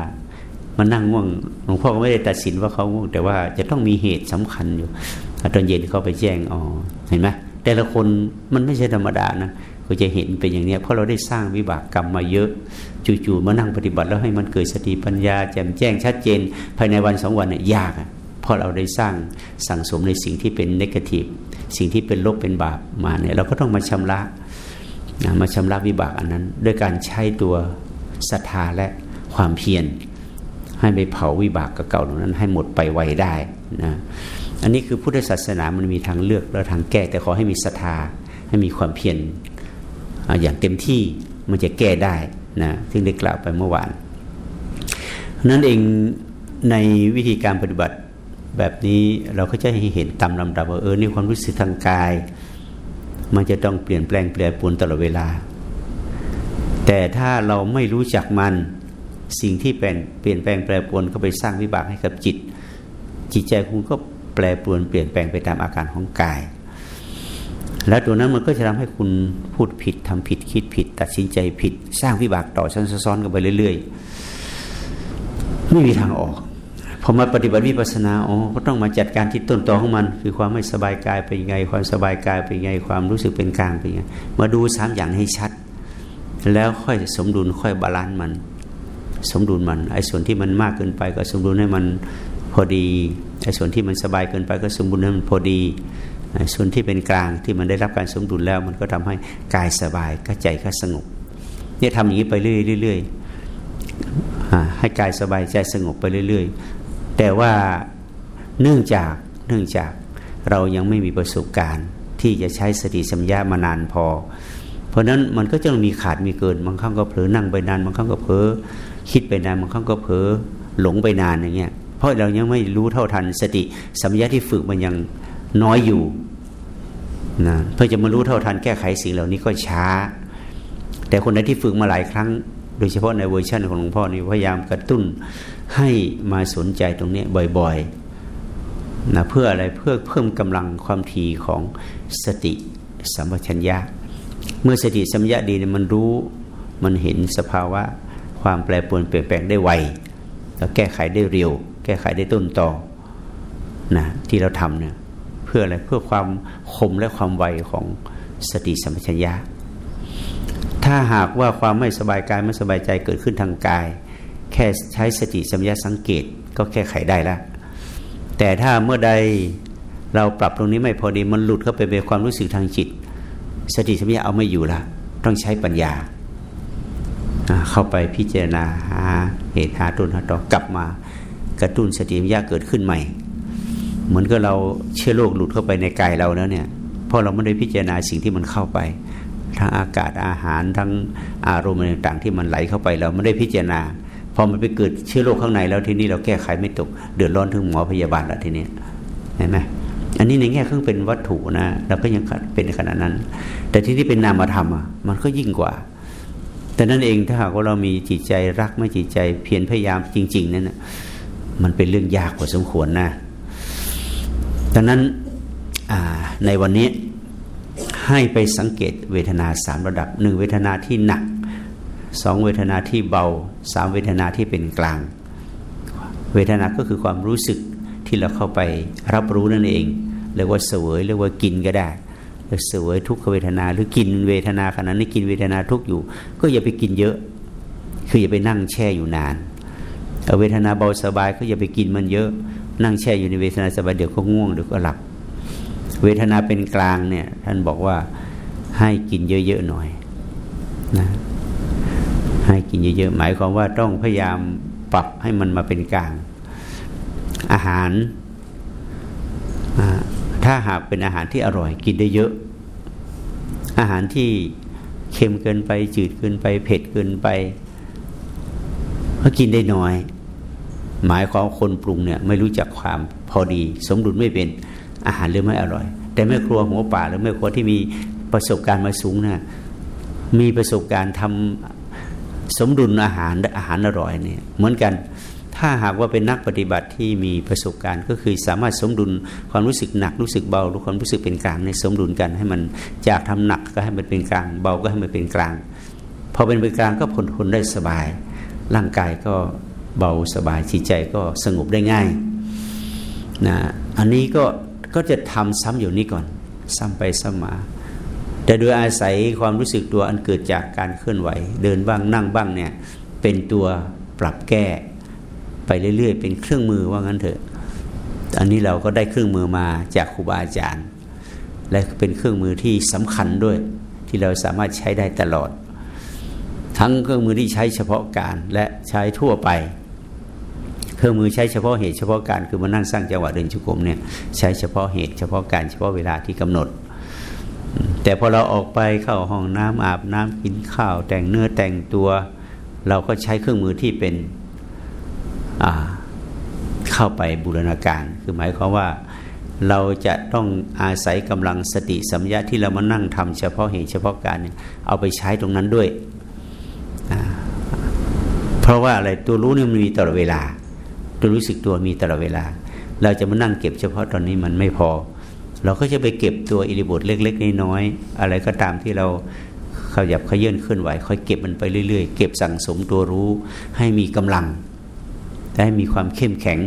มันนั่งง่วงหลวงพ่อก็ไม่ได้ตัดสินว่าเขาง่วง แต่ว่าจะต้องมีเหตุสำคัญอยู่ตอนเย็นเขาไปแจ้งอ๋อเห็นไหมแต่ละคนมันไม่ใช่ธรรมดานะก็จะเห็นเป็นอย่างนี้เพราะเราได้สร้างวิบากกรรมมาเยอะ จู่ๆมานั่งปฏิบัติแล้วให้มันเกิดสติปัญญา แจ่มแจ้งชัดเจน ภายในวันสองวันเนี่ยยากเพราะเราได้สร้างสั่งสมในสิ่งที่เป็นนกาทีฟสิ่งที่เป็นลบเป็นบาปมาเนี่ยเราก็ต้องมาชำระมาชำระวิบากอันนั้น ด้วยการใช้ตัว ศรัทธาและความเพียรให้ไปเผาวิบากเก่าๆเหล่านั้น ให้หมดไปไวได้นะอันนี้คือพุทธศาสนามันมีทางเลือกและทางแก้ แต่ขอให้มีศรัทธาให้มีความเพียรอย่างเต็มที่มันจะแก้ได้นะซึ่งได้กล่าวไปเมื่อวานนั้นเองในวิธีการปฏิบัติแบบนี้เราก็จะเห็นตามลำดับว่าเออนี่ความรู้สึกทางกาย มันจะต้องเปลี่ยนแปลงเปลี่ยนปวนตลอดเวลา แต่ถ้าเราไม่รู้จักมันสิ่งที่เป็นเปลี่ยนแปลงแปรปรวนก็ไปสร้างวิบากให้กับจิต จิตใจคุณก็แปรปรวนเปลี่ยนแปลงไปตามอาการของกาย แล้วตัวนั้นมันก็จะทำให้คุณพูดผิดทำผิดคิดผิด ตัดสินใจผิด สร้างวิบากต่อซ้อนๆกันไปเรื่อย ๆ ไม่มีทางออกพอมาปฏิบัติวิปัสสนาอ๋อก็ต้องมาจัดการที่ต้นตอของมัน คือความไม่สบายกายเป็นไง ความสบายกายเป็นไงความรู้สึกเป็นกลางเป็นไงมาดูสามอย่างให้ชัด แล้วค่อยสมดุลค่อย balance มัน สมดุลมันไอ้ส่วนที่มันมากเกินไปก็สมดุลให้มันพอดีไอ้ส่วนที่มันสบายเกินไปก็สมดุลให้มันพอดีส่วนที่เป็นกลางที่มันได้รับการสมดุลแล้ว มันก็ทำให้กายสบายก็ใจก็สงบเนี่ยทำอย่างนี้ไปเรื่อยๆให้กายสบายใจสงบไปเรื่อย ๆ แต่ว่าเนื่องจากเนื่องจากเรายังไม่มีประสบการณ์ที่จะใช้สติสัมยามานานพอ เพราะนั้นมันก็จะมีขาดมีเกินบางครั้งก็เผลอนั่งไปนานบางครั้งก็เผลอคิดไปนานบางครั้งก็เผลอหลงไปนานอย่างเงี้ยเพราะเรายังไม่รู้เท่าทันสติสัมยาที่ฝึกมันยังน้อยอยู่นะเพื่อจะมารู้เท่าทันแก้ไขสิ่งเหล่านี้ก็ช้า แต่คนไหนที่ฝึกมาหลายครั้ง โดยเฉพาะในเวอร์ชันของหลวงพ่อนี่พยายามกระตุ้นให้มาสนใจตรงนี้บ่อยๆนะเพื่ออะไรเพื่อเพิ่มกำลังความถี่ของสติสัมปชัญญะ เมื่อสติสัมปชัญญะดีมันรู้มันเห็นสภาวะความแปรปรวนเปลี่ยนแปลงได้ไวแล้วแก้ไขได้เร็ว แก้ไขได้ต้นต่อนะที่เราทำเนี่ยเพื่ออะไรเพื่อความคมและความไวของสติสัมปชัญญะ ถ้าหากว่าความไม่สบายกายไม่สบายใจเกิดขึ้นทางกาย แค่ใช้สติสัมยาสังเกตก็แก้ไขได้ล้วแต่ถ้าเมื่อใดเราปรับตรงนี้ไม่พอดีมันหลุดเข้าไปเป็นความรู้สึกทางจิต สติสัมยาเอาไม่อยู่ละต้องใช้ปัญญา เข้าไปพิจารณาหาเหตุหาต้นหาตอกลับมากระตุ้นสติสัมยาเกิดขึ้นใหม่ เหมือนกับเราเชื้อโรคหลุดเข้าไปในกายเราแล้วเนี่ยเพราะเราไม่ได้พิจารณาสิ่งที่มันเข้าไปทั้งอากาศอาหารทั้งอารมณ์ต่างๆ ที่มันไหลเข้าไปเราไม่ได้พิจารณาพอมันไปเกิดเชื้อโรคข้างในแล้วทีนี้เราแก้ไขไม่ตกเดือดร้อนถึงหมอพยาบาลแล้วทีนี้เห็นไหม อันนี้ในแง่เครื่องเป็นวัตถุนะเราก็ยังเป็นขนาดนั้น แต่ที่นี่เป็นนามธรรมอะมันก็ยิ่งกว่า แต่นั่นเองถ้าหากว่าเรามีจิตใจรักไม่จิตใจเพียรพยายามจริง ๆ นั่นนะมันเป็นเรื่องยากกว่าสมควรนะดังนั้นในวันนี้ให้ไปสังเกตเวทนาสามระดับหนึ่งเวทนาที่หนักสองเวทนาที่เบาสามเวทนาที่เป็นกลาง เวทนาก็คือความรู้สึก ที่เราเข้าไปรับรู้นั่นเองเรียกว่าเสวยเรียกว่ากินก็ได้เสวยทุกขเวทนา หรือกินเวทนาขณะนี้กินเวทนาทุกอยู่ ก็อย่าไปกินเยอะ คืออย่าไปนั่งแช่อยู่นานเาเวทนาเบาสบายก็อย่าไปกินมันเยอะ นั่งแช่อยู่ในเวทนาสบายเดี๋ยวก็ง่วงเดี๋ยวก็หลับ เวทนาเป็นกลางเนี่ยท่านบอกว่าให้กินเยอะๆหน่อยนะให้กินเยอะๆหมายความว่าต้องพยายามปรับให้มันมาเป็นกลาง อาหาร ถ้าหากเป็นอาหารที่อร่อยกินได้เยอะ อาหารที่เค็มเกินไปจืดเกินไป เผ็ดเกินไปก็กินได้น้อย หมายความคนปรุงเนี่ยไม่รู้จักความพอดี สมดุลไม่เป็นอาหารหรือไม่อร่อย แต่แม่ครัวหัวป่าหรือแม่ครัวที่มีประสบการณ์มาสูงนะ่ะมีประสบการณ์ทำสมดุลอาหารอาหารอร่อยเนี่ยเหมือนกัน ถ้าหากว่าเป็นนักปฏิบัติที่มีประสบการณ์ก็คือสามารถสมดุลความรู้สึกหนักรู้สึกเบาหรือความรู้สึกเป็นกลางในสมดุลกันให้มันจากทำหนักก็ให้มันเป็นกลาง เบาก็ให้มันเป็นกลาง พอเป็นเป็นกลางก็ผลทนได้สบาย ร่างกายก็เบาสบายจิตใจก็สงบได้ง่ายนะอันนี้ก็ก็จะทำซ้ำอยู่นี้ก่อน ซ้ำไปซ้ำมาแต่โดยอาศัยความรู้สึกตัวอันเกิดจากการเคลื่อนไหว เดินบ้างนั่งบ้างเนี่ยเป็นตัวปรับแก้ ไปเรื่อย ๆ เป็นเครื่องมือว่างั้นเถอะ อันนี้เราก็ได้เครื่องมือมาจากครูบาอาจารย์ และเป็นเครื่องมือที่สำคัญด้วย ที่เราสามารถใช้ได้ตลอด ทั้งเครื่องมือที่ใช้เฉพาะการและใช้ทั่วไป เครื่องมือใช้เฉพาะเหตุเฉพาะการคือมานั่งสร้างจังหวะเดินจุกรมเนี่ยใช้เฉพาะเหตุเฉพาะการเฉพาะเวลาที่กำหนดแต่พอเราออกไปเข้าห้องน้ำอาบน้ำกินข้าวแต่งเนื้อแต่งตัว เราก็ใช้เครื่องมือที่เป็น เข้าไปบูรณาการ คือหมายความว่าเราจะต้องอาศัยกำลังสติสัมยาที่เรามานั่งทำเฉพาะเหตุเฉพาะการเนี่ยเอาไปใช้ตรงนั้นด้วย เพราะว่าอะไรตัวรู้นี่มันมีตลอดเวลา ตัวรู้สึกตัวมีตลอดเวลา เราจะมานั่งเก็บเฉพาะตอนนี้มันไม่พอ เราก็จะไปเก็บตัวอิริบทเล็ก ๆ น้อยๆอะไรก็ตามที่เราขยับขยื่นเคลื่อนไหวค่อยเก็บมันไปเรื่อย ๆ เก็บสั่งสมตัวรู้ให้มีกำลัง ได้มีความเข้มแข็ง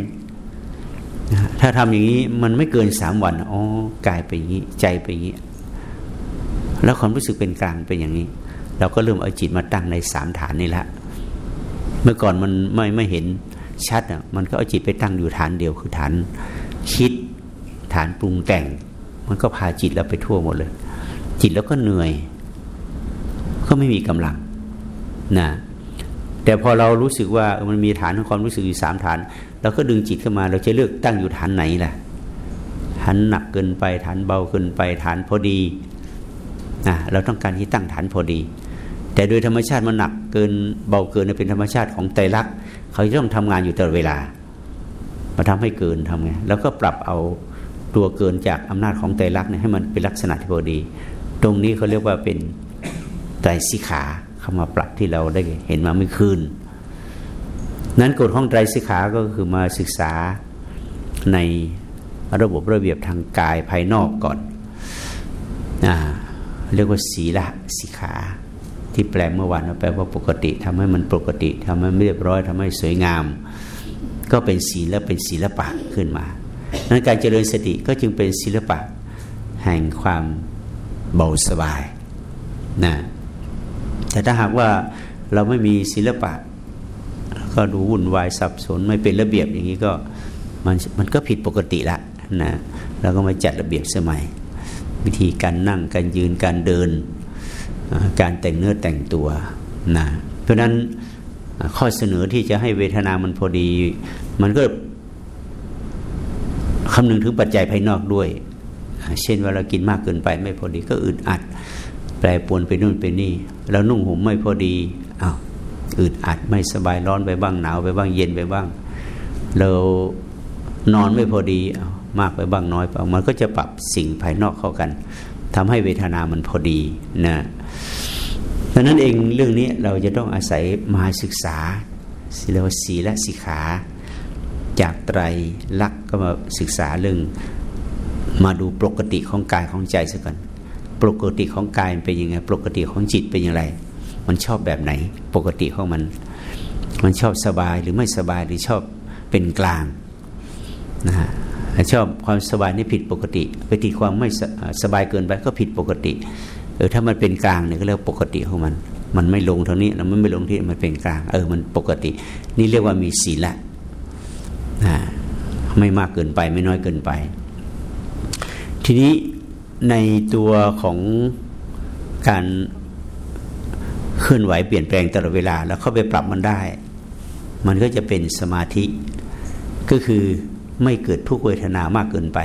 ถ้าทำอย่างนี้มันไม่เกินสามวันอ๋อกายไปอย่างนี้ใจไปอย่างนี้ แล้วความรู้สึกเป็นกลางเป็นอย่างนี้ เราก็เริ่มเอาจิตมาตั้งในสามฐานนี่ละเมื่อก่อนมันไม่ไม่เห็นชัดอะมันก็เอาจิตไปตั้งอยู่ฐานเดียวคือฐานคิดฐานปรุงแต่ง มันก็พาจิตเราไปทั่วหมดเลย จิตแล้วก็เหนื่อย ก็ไม่มีกำลังนะ แต่พอเรารู้สึกว่ามันมีฐานของความรู้สึกอยู่สามฐานเราก็ดึงจิตขึ้นมา เราจะเลือกตั้งอยู่ฐานไหนล่ะฐานหนักเกินไปฐานเบาเกินไปฐานพอดีนะเราต้องการที่ตั้งฐานพอดี แต่โดยธรรมชาติมันหนักเกินเบาเกินเป็นธรรมชาติของไตรลักษณ์เขาจะต้องทำงานอยู่ตลอดเวลามาทำให้เกินทำไงแล้วก็ปรับเอาตัวเกินจากอำนาจของไตรลักษณ์ให้มันเป็นลักษณะที่พอดี ตรงนี้เขาเรียกว่าเป็นไตรสิขา เข้ามาปรับที่เราได้เห็นมาไม่คืน นั้นกฎห้องไตรสิกขาก็คือมาศึกษาในระบบระเบียบทางกายภายนอกก่อนนะเรียกว่าศีละสิกขา ที่แปลเมื่อวานแปลว่าปกติทำให้มันปกติทำให้เรียบร้อยทำให้สวยงาม ก็เป็นศีลและเป็นศีลปะขึ้นมานั้นการเจริญสติก็จึงเป็นศิลปะแห่งความเบาสบายนะ แต่ถ้าหากว่าเราไม่มีศิลปะ ก็ดูวุ่นวายสับสนไม่เป็นระเบียบอย่างนี้ก็มันมันก็ผิดปกติละนะเราก็มาจัดระเบียบสมัย วิธีการนั่งการยืนการเดิน การแต่งเนื้อแต่งตัวนะเพราะนั้นข้อเสนอที่จะให้เวทนามันพอดี มันก็คำนึงถึงปัจจัยภายนอกด้วย เช่นว่าเรากินมากเกินไปไม่พอดีก็อึดอัด แปรปวนไปนู่นไปนี่เรานุ่งห่มไม่พอดีอ้าวอึดอัดไม่สบายร้อนไปบ้างหนาวไปบ้างเย็นไปบ้าง เรานอนไม่พอดีอามากไปบ้างน้อยไปมันก็จะปรับสิ่งภายนอกเข้ากันทำให้เวทนามันพอดีนะดังนั้นเองเรื่องนี้เราจะต้องอาศัยมาศึกษาเรียกว่าศีและสิขา จากไตรลักษณ์ก็มาศึกษาเรื่องมาดูปกติของกายของใจซะก่อน ปกติของกายเป็นยังไง ปกติของจิตเป็นอย่างไร มันชอบแบบไหน ปกติของมัน มันชอบสบายหรือไม่สบายหรือชอบเป็นกลางนะฮะชอบความสบายนี่ผิดปกติ ไปติดความไม่สบายเกินไปก็ผิดปกติเออถ้ามันเป็นกลางเนี่ยก็เรียกปกติของมัน มันไม่ลงทางนี้แล้วมันไม่ลงที่มันเป็นกลาง เออมันปกติ นี่เรียกว่ามีศีลละนะไม่มากเกินไปไม่น้อยเกินไป ทีนี้ ในตัวของการเคลื่อนไหวเปลี่ยนแปลงตลอดเวลา แล้วเข้าไปปรับมันได้ มันก็จะเป็นสมาธิ ก็คือไม่เกิดทุกเวทนามากเกินไป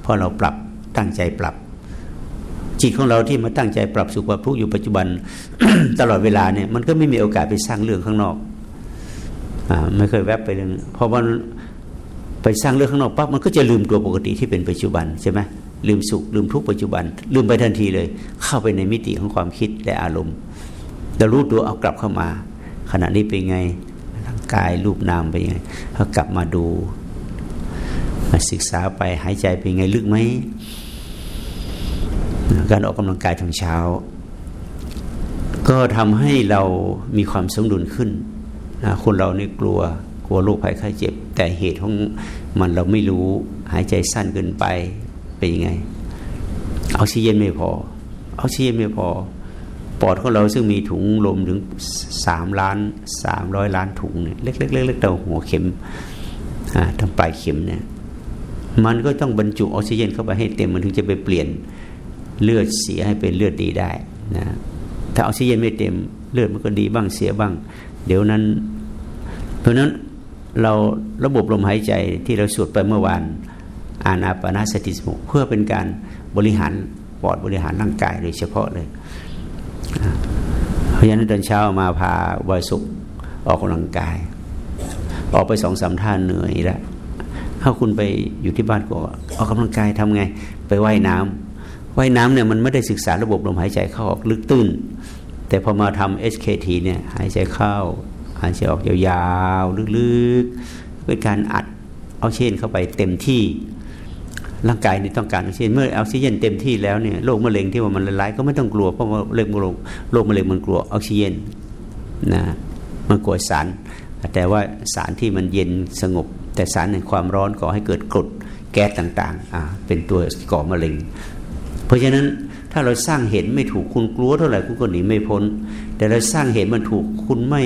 เพราะเราปรับตั้งใจปรับ จิตของเราที่มาตั้งใจปรับสุขภาพทุกอยู่ปัจจุบันตลอดเวลาเนี่ย มันก็ไม่มีโอกาสไปสร้างเรื่องข้างนอกอไม่เคยแวบไปเรื่องเพราะมันไปสร้างเรื่องข้างนอกปั๊บมันก็จะลืมตัวปกติที่เป็นปัจจุบันใช่ไหม ลืมสุข ลืมทุกปัจจุบัน ลืมไปทันทีเลย เข้าไปในมิติของความคิดและอารมณ์เรารู้ตัวเอากลับเข้ามา ขณะนี้เป็นไงร่างกายรูปนามเป็นไงเขากลับมาดูมาศึกษาไปหายใจเป็นไงลึกไหมการออกกำลังกายทางเช้า ก็ทำให้เรามีความสมดุลขึ้นคนเรานี่กลัวกลัวโรคภัยไข้เจ็บ แต่เหตุของมันเราไม่รู้หายใจสั้นเกินไป เป็นยังไงออกซิเจนไม่พอออกซิเจนไม่พอ ปอดของเราซึ่งมีถุงลมถึงสามล้านสามร้อยล้านถุงเนี่ยเล็กๆเล็กๆเต่าหัวเข็มอ่าทางปลายเข็มเนี่ยมันก็ต้องบรรจุออกซิเจนเข้าไปให้เต็มมันถึงจะไปเปลี่ยนเลือดเสียให้เป็นเลือดดีได้นะถ้าออกซิเจนไม่เต็มเลือดมันก็ดีบ้างเสียบ้าง เดี๋ยวนั้น เพราะนั้นเราระบบลมหายใจที่เราสวดไปเมื่อวาน อานาปนาสติสมุเพื่อเป็นการบริหารปอดบริหารร่างกายโดยเฉพาะเลย เพราะฉะนั้นตอนเช้ามาพาวัยสุขออกกำลังกาย ออกไปสองสามท่าเหนื่อยแล้วถ้าคุณไปอยู่ที่บ้านก็ออกกำลังกายทำไง ไปไว่ายน้ำว่ายน้ำเนี่ยมันไม่ได้ศึกษาระบบลมหายใจเข้าออกลึกตื้น แต่พอมาทำ HKT เนี่ยหายใจเข้า หายใจออกยาวๆ ลึกๆเป็นการอัดเอาเช่นเข้าไปเต็มที่ ร่างกายนี่ต้องการออกซิเจนเมื่อออกซิเจนเต็มที่แล้วเนี่ยโรคมะเร็งที่ว่ามันละลายก็ไม่ต้องกลัวเพราะว่าโรคมะเร็งโรคมะเร็งมันกลัวออกซิเจนนะมันกลัวสาร แต่ว่าสารที่มันเย็นสงบ แต่สารในความร้อนก่อให้เกิดกรดแก๊สต่างๆอ่าเป็นตัวก่อมะเร็ง เพราะฉะนั้นถ้าเราสร้างเหตุไม่ถูกคุณกลัวเท่าไหร่คุณก็หนีไม่พ้น แต่เราสร้างเหตุมันถูกคุณไม่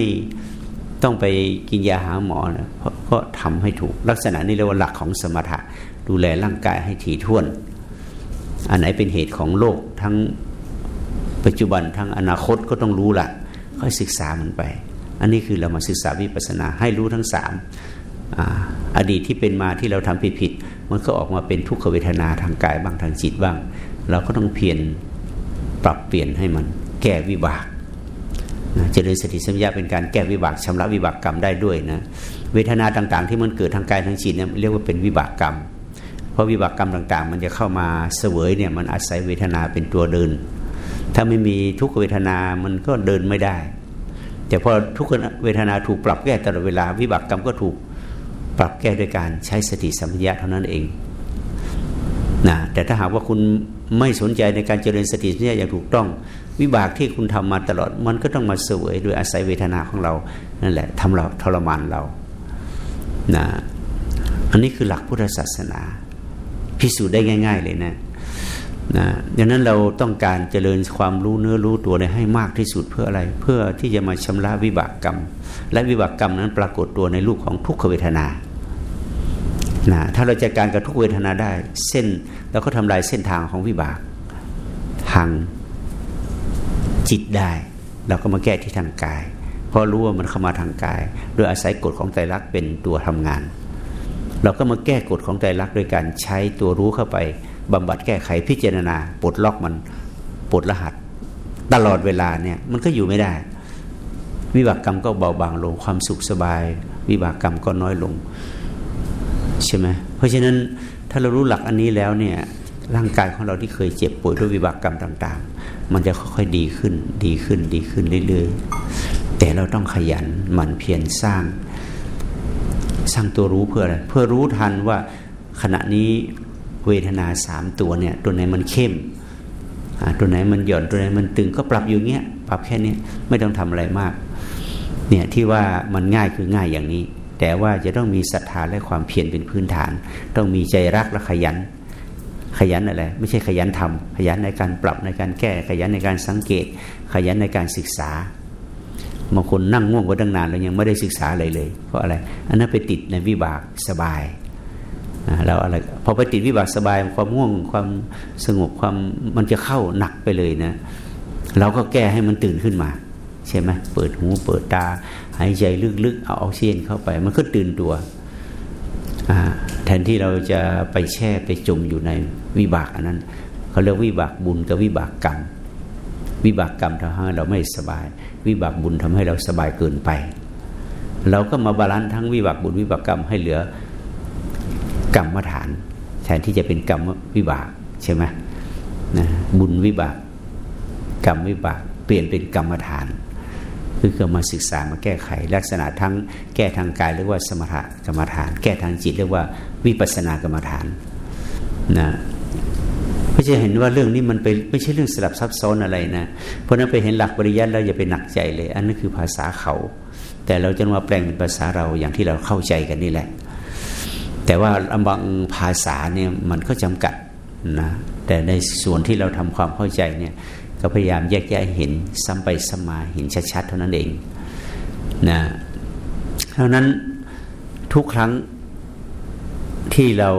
ต้องไปกินยาหาหมอนะเพราะก็ทำให้ถูกลักษณะนี้เรียกว่าหลักของสมถะ ดูแลร่างกายให้ถี่ถ้วน อันไหนเป็นเหตุของโลกทั้งปัจจุบันทั้งอนาคตก็ต้องรู้ละค่อยศึกษามันไป อันนี้คือเรามาศึกษาวิปัสสนาให้รู้ทั้งสามอดีตที่เป็นมาที่เราทำผิดผิดมันก็ออกมาเป็นทุกขเวทนาทางกายบ้างทางจิตบ้าง เราก็ต้องเพียรปรับเปลี่ยนให้มันแก้วิบากเจริญสติสัมยาเป็นการแก้วิบากชำระวิบากกรรมได้ด้วยนะเวทนาต่างๆ ที่มันเกิดทางกายทางจิตเนี่ยเรียกว่าเป็นวิบากกรรม เพราะวิบากกรรมต่าง ๆ มันจะเข้ามาเสวยเนี่ยมันอาศัยเวทนาเป็นตัวเดิน ถ้าไม่มีทุกเวทนามันก็เดินไม่ได้ แต่พอทุกเวทนาถูกปรับแก้ตลอดเวลา วิบากกรรมก็ถูกปรับแก้ด้วยการใช้สติสัมปชัญญะเท่านั้นเองนะแต่ถ้าหากว่าคุณไม่สนใจในการเจริญสติสัมปชัญญะอย่างถูกต้อง วิบากที่คุณทำมาตลอด มันก็ต้องมาเสวยโดยอาศัยเวทนาของเรานั่นแหละทำเราทรมานเรานะอันนี้คือหลักพุทธศาสนา พิสูจน์ได้ง่าย ๆ เลยนะนะดังนั้นเราต้องการเจริญความรู้เนื้อรู้ตัวให้มากที่สุดเพื่ออะไร เพื่อที่จะมาชำระวิบากกรรม และวิบากกรรมนั้นปรากฏตัวในรูปของทุกขเวทนานะถ้าเราจัดการกับทุกเวทนาได้ เส้นเราก็ทำลายเส้นทางของวิบากทางจิตได้ เราก็มาแก้ที่ทางกาย เพราะรู้ว่ามันเข้ามาทางกาย โดยอาศัยกฎของไตรลักษณ์เป็นตัวทำงาน เราก็มาแก้กฎของใจรักโดยการใช้ตัวรู้เข้าไปบำบัดแก้ไขพิจารณาปลดล็อกมันปลดรหัส ตลอดเวลาเนี่ยมันก็อยู่ไม่ได้ วิบากกรรมก็เบาบางลงความสุขสบาย วิบากกรรมก็น้อยลงใช่ไหมเพราะฉะนั้นถ้าเรารู้หลักอันนี้แล้วเนี่ยร่างกายของเราที่เคยเจ็บป่วยด้วยวิบากกรรมต่างๆ มันจะค่อยๆดีขึ้น ดีขึ้นดีขึ้นเรื่อยๆ แต่เราต้องขยันหมั่นเพียรสร้าง สร้างตัวรู้เพื่ออะไรเพื่อรู้ทันว่าขณะนี้เวทนาสามตัวเนี่ยตัวไหนมันเข้มตัวไหนมันหย่อนตัวไหนมันตึงก็ปรับอยู่เงี้ยปรับแค่นี้ไม่ต้องทำอะไรมากเนี่ยที่ว่ามันง่ายคือง่ายอย่างนี้ แต่ว่าจะต้องมีศรัทธาและความเพียรเป็นพื้นฐาน ต้องมีใจรักและขยัน ขยันอะไรไม่ใช่ขยันทำขยันในการปรับในการแก้ขยันในการสังเกต ขยันในการศึกษา บางคนนั่งง่วงไว้ตั้งนานแล้วยังไม่ได้ศึกษาอะไรเลย เพราะอะไร อันนั้นไปติดในวิบากสบายแล้วอะไรพอไปติดวิบากสบายความง่วงความสงบความมันจะเข้าหนักไปเลยนะ เราก็แก้ให้มันตื่นขึ้นมา ใช่ไหมเปิดหูเปิดตา หายใจลึกๆ เอาออกซิเจนเข้าไป มันก็ตื่นตัวแทนที่เราจะไปแช่ไปจมอยู่ในวิบากอันนั้นเขาเรียกวิบากบุญกับวิบากกรรม วิบากกรรมทำให้เราไม่สบาย วิบากบุญทำให้เราสบายเกินไป เราก็มาบาลานซ์ทั้งวิบากบุญวิบากกรรมให้เหลือกรรมฐานแทนที่จะเป็นกรรมวิบากใช่ไหมนะบุญวิบาก กรรมวิบาก เปลี่ยนเป็นกรรมฐานคือเกิดมาศึกษามาแก้ไข ลักษณะทั้งแก้ทางกายเรียกว่าสมถกรรมฐาน แก้ทางจิตเรียกว่าวิปัสสนากรรมฐานนะ ก็จะเห็นว่าเรื่องนี้มันไปไม่ใช่เรื่องสลับซับซ้อนอะไรนะ เพราะนั้นไปเห็นหลักปริยัติแล้วอย่าไปหนักใจเลย อันนั้นคือภาษาเขา แต่เราจะมาแปลงเป็นภาษาเราอย่างที่เราเข้าใจกันนี่แหละ แต่ว่าบางภาษาเนี่ยมันก็จำกัดนะแต่ในส่วนที่เราทำความเข้าใจเนี่ยก็พยายามแยกแยะเห็นซ้ำไปซ้ำมาเห็นชัดๆเท่านั้นเองนะเพราะนั้นทุกครั้งที่เรา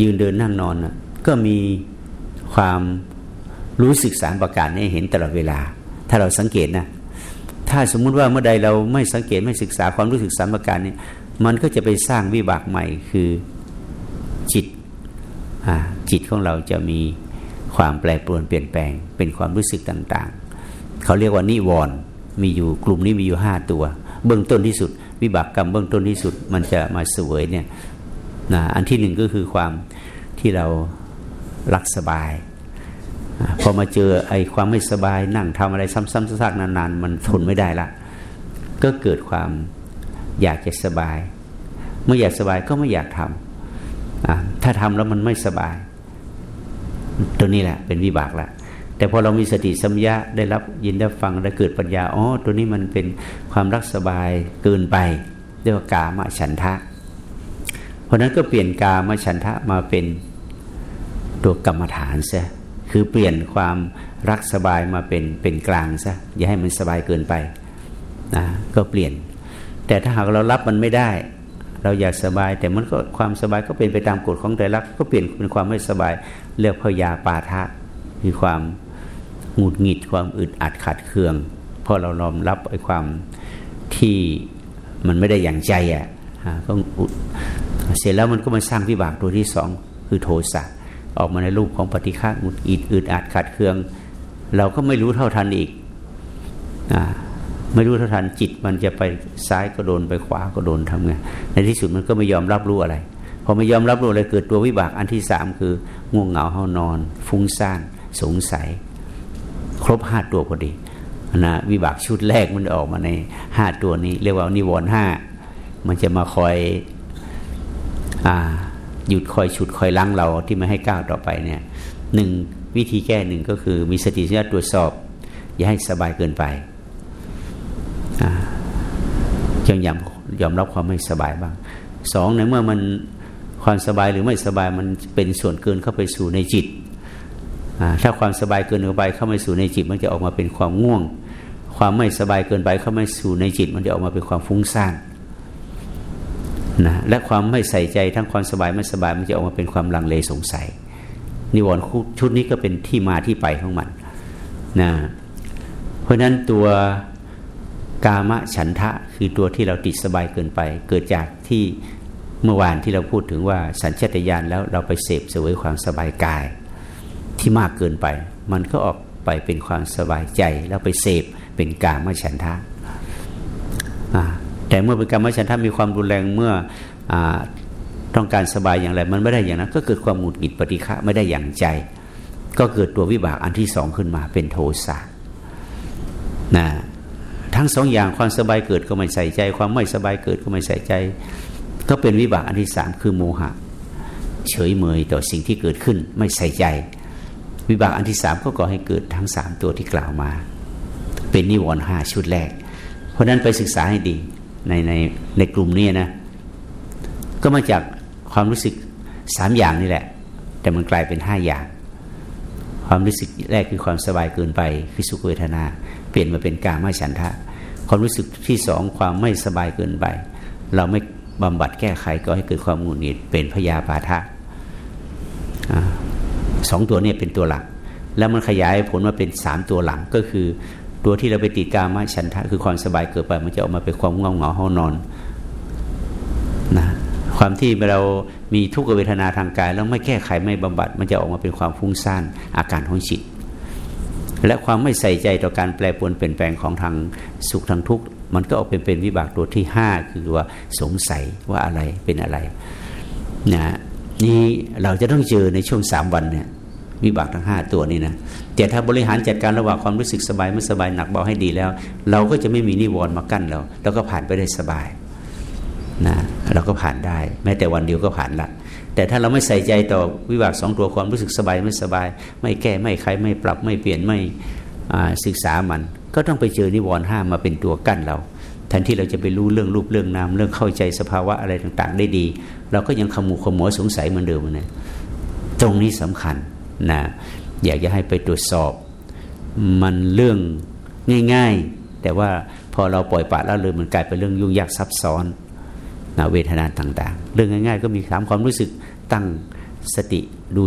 ยืนเดินนั่งนอนนะ ก็มีความรู้สึกสารประการนี้เห็นตลอดเวลา ถ้าเราสังเกตนะถ้าสมมุติว่าเมื่อใดเราไม่สังเกตไม่ศึกษาความรู้สึกสารประการนี้มันก็จะไปสร้างวิบากใหม่คือจิตจิตของเราจะมีความแปรปรวนเปลี่ยนแปลง เป็นความรู้สึกต่างๆ เขาเรียกว่านิวรณ์มีอยู่กลุ่มนี้มีอยู่ห้าตัว เบื้องต้นที่สุด วิบากกรรมเบื้องต้นที่สุด มันจะมาสวยเนี่ยนะอันที่หนึ่งก็คือความที่เรา รักสบาย พอมาเจอไอ้ความไม่สบายนั่งทำอะไรซ้ำๆซากๆนานๆ มันทนไม่ได้ละ ก็เกิดความอยากจะสบายเมื่ออยากสบายก็ไม่อยากทำถ้าทำแล้วมันไม่สบาย ตัวนี้แหละ เป็นวิบากละแต่พอเรามีสติสัมยาได้รับยินได้ฟังได้เกิดปัญญาอ๋อตัวนี้มันเป็นความรักสบายเกินไปเรียกว่ากามฉันทะ เพราะนั้นก็เปลี่ยนกามฉันทะมาเป็น ตัวกรรมฐานซะคือเปลี่ยนความรักสบายมาเป็นเป็นกลางซะอย่าให้มันสบายเกินไปนะก็เปลี่ยน แต่ถ้าหากเรารับมันไม่ได้ เราอยากสบาย แต่มันก็ความสบายก็เป็นไปตามกฎของใจรักก็เปลี่ยนเป็นความไม่สบายเรียกพยาปาทะคือความหงุดหงิดความอึดอัดขัดเคืองเพราะเรายอมรับไอ้ความที่มันไม่ได้อย่างใจอะก็เสร็จแล้วมันก็มาสร้างวิบากตัวที่สองคือโทสะ ออกมาในรูปของปฏิฆะหงุดหงิดอึดอัดขัดเคือง เราก็ไม่รู้เท่าทันอีกอไม่รู้เท่าทันจิตมันจะไปซ้ายก็โดนไปขวาก็โดนทำไงในที่สุดมันก็ไม่ยอมรับรู้อะไรพอไม่ยอมรับรู้อะไรเกิดตัววิบากอันที่สามคือง่วงเหงาเฮานอน ฟุ้งซ่าน สงสัย ครบห้าตัวพอดีนะวิบากชุดแรกมันออกมาในห้าตัวนี้ เรียกว่านิวรณ์ห้ามันจะมาคอยอ่า หยุดคอยฉุดคอยลังเราที่ไม่ให้ก้าวต่อไปเนี่ยหนึ่งวิธีแก้หนึ่งก็คือมีสติสัมปชัญญะตรวจสอบ อย่าให้สบายเกินไปจงยอมยอมรับความไม่สบายบ้างสองในเมื่อมันความสบายหรือไม่สบายมันเป็นส่วนเกินเข้าไปสู่ในจิต ถ้าความสบายเกินไปเข้าไปสู่ในจิต มันจะออกมาเป็นความง่วง ความไม่สบายเกินไปเข้ามาสู่ในจิต มันจะออกมาเป็นความฟุ้งซ่าน นะและความไม่ใส่ใจทั้งความสบายไม่สบายมันจะออกมาเป็นความลังเลสงสัย นิวรณ์ชุดนี้ก็เป็นที่มาที่ไปของมันนะเพราะนั้นตัวกามฉันทะคือตัวที่เราติดสบายเกินไป เกิดจากที่เมื่อวานที่เราพูดถึงว่าสัญชตาตญาณแล้วเราไปเสพเสวยความสบายกาย ที่มากเกินไป มันก็ออกไปเป็นความสบายใจแล้วไปเสพเป็นกามฉันทะ แต่เมื่อเป็นกามฉันทะมีความรุนแรงเมื่ออต้องการสบายอย่างไรมันไม่ได้อย่างนั้น ก็เกิดความหงุดหงิดปฏิฆะไม่ได้อย่างใจ ก็เกิดตัววิบากอันที่สองขึ้นมาเป็นโทสะนะทั้งสองอย่างความสบายเกิดก็ไม่ใส่ใจ ความไม่สบายเกิดก็ไม่ใส่ใจ ก็เป็นวิบากอันที่สามคือโมหะ เฉยเมยต่อสิ่งที่เกิดขึ้นไม่ใส่ใจ วิบากอันที่สามก็ก่อให้เกิดทั้งสามตัวที่กล่าวมา เป็นนิวรณ์ห้าชุดแรก เพราะนั้นไปศึกษาให้ดี ในในในกลุ่มนี้นะ ก็มาจากความรู้สึกสามอย่างนี่แหละ แต่มันกลายเป็นห้าอย่าง ความรู้สึกแรกคือความสบายเกินไปคือสุขเวทนา เปลี่ยนมาเป็นกาไม่ฉันทะ ความรู้สึกที่สองความไม่สบายเกินไป เราไม่บำบัดแก้ไขก็ให้เกิดความหงุดหงิดเป็นพยาบาทะสองตัวนี้เป็นตัวหลัก แล้วมันขยายผลมาเป็นสามตัวหลังก็คือ ตัวที่เราไปติดกามฉันทะคือความสบายเกิดไปมันจะออกมาเป็นความง่วงเหงาห้องนอนนะความที่เรามีทุกขเวทนาทางกาย แล้วไม่แก้ไขไม่บำบัด มันจะออกมาเป็นความฟุ้งซ่านอาการของจิต และความไม่ใส่ใจต่อการแปรปรวนเปลี่ยนแปลงของทางสุขทางทุกข์มันก็ออกเป็นเป็นวิบากตัวที่ห้าคือว่าสงสัยว่าอะไรเป็นอะไรนะนี่เราจะต้องเจอในช่วงสามวันเนี่ย วิบากทั้งห้าตัวนี้นะแต่ถ้าบริหารจัดการระหว่างความรู้สึกสบายไม่สบายหนักเบาให้ดีแล้ว เราก็จะไม่มีนิวรณ์มากั้นเราแล้วก็ผ่านไปได้สบายนะเราก็ผ่านได้ แม้แต่วันเดียวก็ผ่านละแต่ถ้าเราไม่ใส่ใจต่อวิบากสองตัวความรู้สึกสบายไม่สบาย ไม่แก้ไม่ไขไม่ปรับไม่เปลี่ยนไม่ศึกษามัน ก็ต้องไปเจอนิวรณ์ห้ามาเป็นตัวกั้นเราแทนที่เราจะไปรู้เรื่องรูปเรื่องนามเรื่องเข้าใจสภาวะอะไรต่างๆ ได้ดี เราก็ยังขมูขมัวสงสัยเหมือนเดิมนะตรงนี้สำคัญ นะอยากจะให้ไปตรวจสอบ มันเรื่องง่ายๆ แต่ว่าพอเราปล่อยปะแล้วเลยมันกลายเป็นเรื่องยุ่งยากซับซ้อนนะเวทนาต่างๆ เรื่องง่าย ๆ ก็มีสามความรู้สึกตั้งสติดู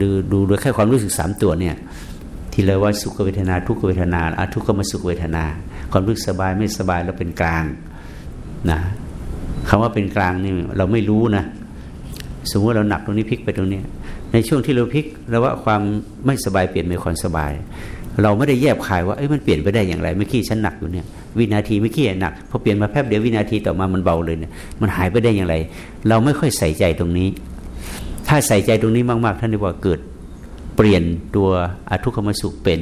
ดูดูโดยแค่ความรู้สึกสามตัวเนี่ยที่เรียกว่าสุขเวทนาทุกเวทนาอาทุกขมสุขเวทนา ความรู้สึกสบายไม่สบายเราเป็นกลางนะคำว่าเป็นกลางนี่เราไม่รู้นะ สมมติเราหนักตรงนี้พลิกไปตรงนี้ ในช่วงที่เราพลิกแล้วว่าความไม่สบายเปลี่ยนเป็นความสบาย เราไม่ได้แยบคายว่าเอ้ยมันเปลี่ยนไปได้อย่างไรเมื่อกี้ฉันหนักอยู่เนี่ยวินาทีเมื่อกี้หนักพอเปลี่ยนมาแป๊บเดียววินาทีต่อมามันเบาเลยเนี่ยมันหายไปได้อย่างไร เราไม่ค่อยใส่ใจตรงนี้ ถ้าใส่ใจตรงนี้มาก ๆ ท่านเรียกว่าเกิด เปลี่ยนตัวอทุกขมสุขเป็น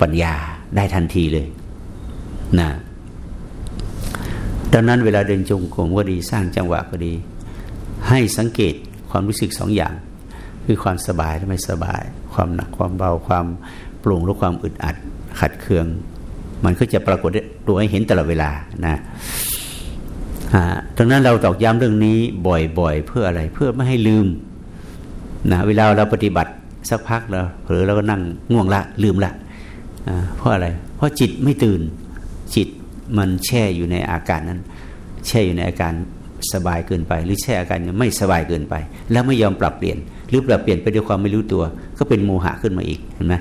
ปัญญาได้ทันทีเลยนะดังนั้นเวลาเดินจงกรมก็ดีสร้างจังหวะก็ดี ให้สังเกตความรู้สึกสองอย่าง คือความสบายและไม่สบาย ความหนักความเบาความปร่งหรือความอึดอัด ขัดเคือง มันก็จะปรากฏตัวให้เห็นตลอดเวลานะดังนั้นเราตอกย้ำเรื่องนี้บ่อยๆ เพื่ออะไรเพื่อไม่ให้ลืมนะเวลาเราปฏิบัติสักพักเราเผลอเราก็นั่งง่วงละลืมละเพราะอะไร เพราะจิตไม่ตื่นจิตมันแช่อยู่ในอาการนั้น แช่อยู่ในอาการสบายเกินไป หรือแช่อาการไม่สบายเกินไป แล้วไม่ยอมปรับเปลี่ยน รือปรับเปลี่ยนไปด้วยความไม่รู้ตัว ก็เป็นโมหะขึ้นมาอีกเห็นไหม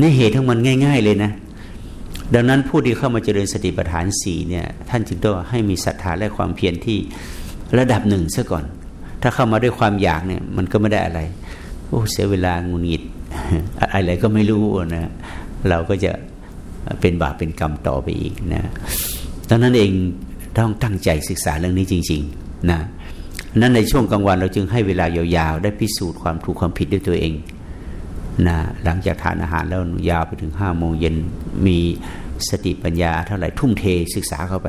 นี่เหตุทั้งมันง่าย ๆ เลยนะ ดังนั้นผู้ที่เข้ามาเจริญสติปัฏฐานสี่เนี่ยท่านจึงต้องให้มีศรัทธาและความเพียรที่ระดับหนึ่งซะก่อน ถ้าเข้ามาด้วยความอยากเนี่ยมันก็ไม่ได้อะไรโอ้เสียเวลางุนงิดอะไรก็ไม่รู้นะเราก็จะเป็นบาปเป็นกรรมต่อไปอีกนะดังนั้นเองต้องตั้งใจศึกษาเรื่องนี้จริง ๆ นะ นั้นในช่วงกลางวันเราจึงให้เวลายาวๆ ได้พิสูจน์ความถูกความผิดด้วยตัวเองนะหลังจากทานอาหารแล้วยาวไปถึงห้าโมงเย็นมีสติปัญญาเท่าไหร่ทุ่มเทศึกษาเข้าไป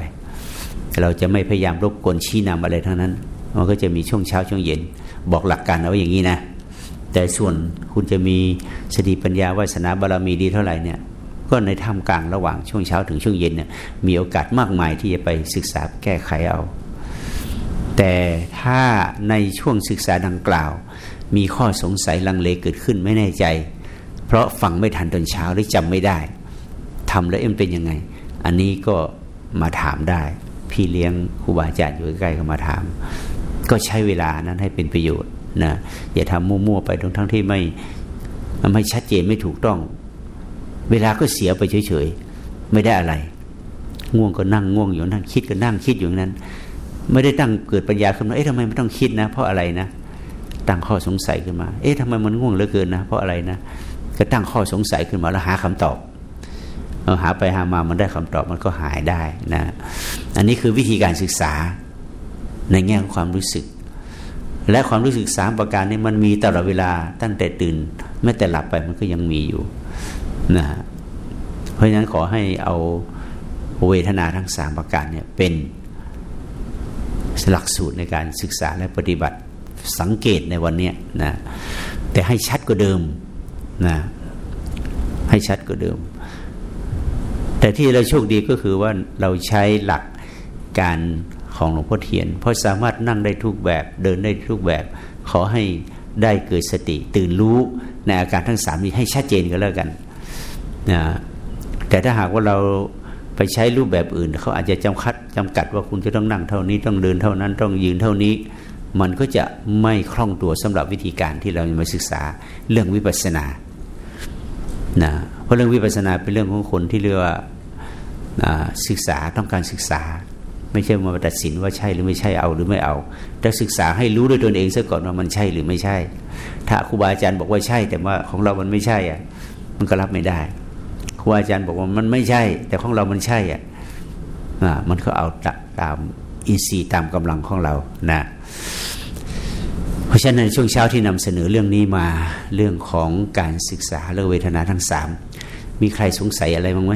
เราจะไม่พยายามรบกวนชี้นำอะไรทั้งนั้น มันก็จะมีช่วงเช้าช่วงเย็น บอกหลักการเอาไว้อย่างนี้นะ แต่ส่วนคุณจะมีสติปัญญาวาสนาบารรมีดีเท่าไหร่เนี่ยก็ในท่ามกลางระหว่างช่วงเช้าถึงช่วงเย็นเนี่ยมีโอกาสมากมายที่จะไปศึกษาแก้ไขเอา แต่ถ้าในช่วงศึกษาดังกล่าว มีข้อสงสัยลังเลเกิดขึ้นไม่แน่ใจ เพราะฟังไม่ทันตอนเช้าหรือจำไม่ได้ทำแล้วเอ็มเป็นยังไง อันนี้ก็มาถามได้ พี่เลี้ยงครูบาอาจารย์อยู่ใกล้ๆก็มาถาม ก็ใช้เวลานั้นให้เป็นประโยชน์นะอย่าทำมั่วๆไปทั้งทั้งที่ไม่ไม่ชัดเจนไม่ถูกต้อง เวลาก็เสียไปเฉยๆไม่ได้อะไร ง่วงก็นั่งง่วงอยู่นั่งคิดก็นั่งคิดอยู่นั้น ไม่ได้ตั้งเกิดปัญญาขึ้นมาเอ๊ะทำไมไม่ต้องคิดนะ เพราะอะไรนะตั้งข้อสงสัยขึ้นมา เอ๊ะทำไมมันง่วงเหลือเกินนะ เพราะอะไรนะก็ตั้งข้อสงสัยขึ้นมาแล้วหาคำตอบหาไปหามามันได้คำตอบมันก็หายได้นะอันนี้คือวิธีการศึกษาในแง่ของความรู้สึก และความรู้สึกสามประการนี้มันมีตลอดเวลาตั้งแต่ตื่นแม้แต่หลับไปมันก็ยังมีอยู่นะฮะเพราะฉะนั้นขอให้เอาเวทนาทั้งสามประการเนี่ยเป็น หลักสูตรในการศึกษาและปฏิบัติสังเกตในวันนี้นะแต่ให้ชัดกว่าเดิมนะให้ชัดกว่าเดิม แต่ที่เราโชคดีก็คือว่าเราใช้หลักการของหลวงพ่อเทียน เพราะสามารถนั่งได้ทุกแบบเดินได้ทุกแบบ ขอให้ได้เกิดสติ ตื่นรู้ในอาการทั้งสามนี้ให้ชัดเจนก็แล้วกันนะแต่ถ้าหากว่าเรา ไปใช้รูปแบบอื่น เขาอาจจะจำคัดจำกัดว่าคุณจะต้องนั่งเท่านี้ต้องเดินเท่านั้นต้องยืนเท่านี้ มันก็จะไม่คล่องตัวสำหรับวิธีการที่เรามาศึกษาเรื่องวิปัสสนานะเพราะเรื่องวิปัสสนาเป็นเรื่องของคนที่เรียกว่าศึกษาต้องการศึกษา ไม่ใช่มาตัดสินว่าใช่หรือไม่ใช่เอาหรือไม่เอาแต่ศึกษาให้รู้ด้วยตนเองซะก่อนว่ามันใช่หรือไม่ใช่ ถ้าครูบาอาจารย์บอกว่าใช่ แต่ว่าของเรามันไม่ใช่อะมันก็รับไม่ได้ ครูอาจารย์บอกว่ามันไม่ใช่ แต่ของเรามันใช่อะมันก็เอาตามอินทรีย์ตามกำลังของเรานะเพราะฉะนั้นช่วงเช้าที่นำเสนอเรื่องนี้มาเรื่องของการศึกษาเรื่องเวทนาทั้งสามมีใครสงสัยอะไรบ้างไหม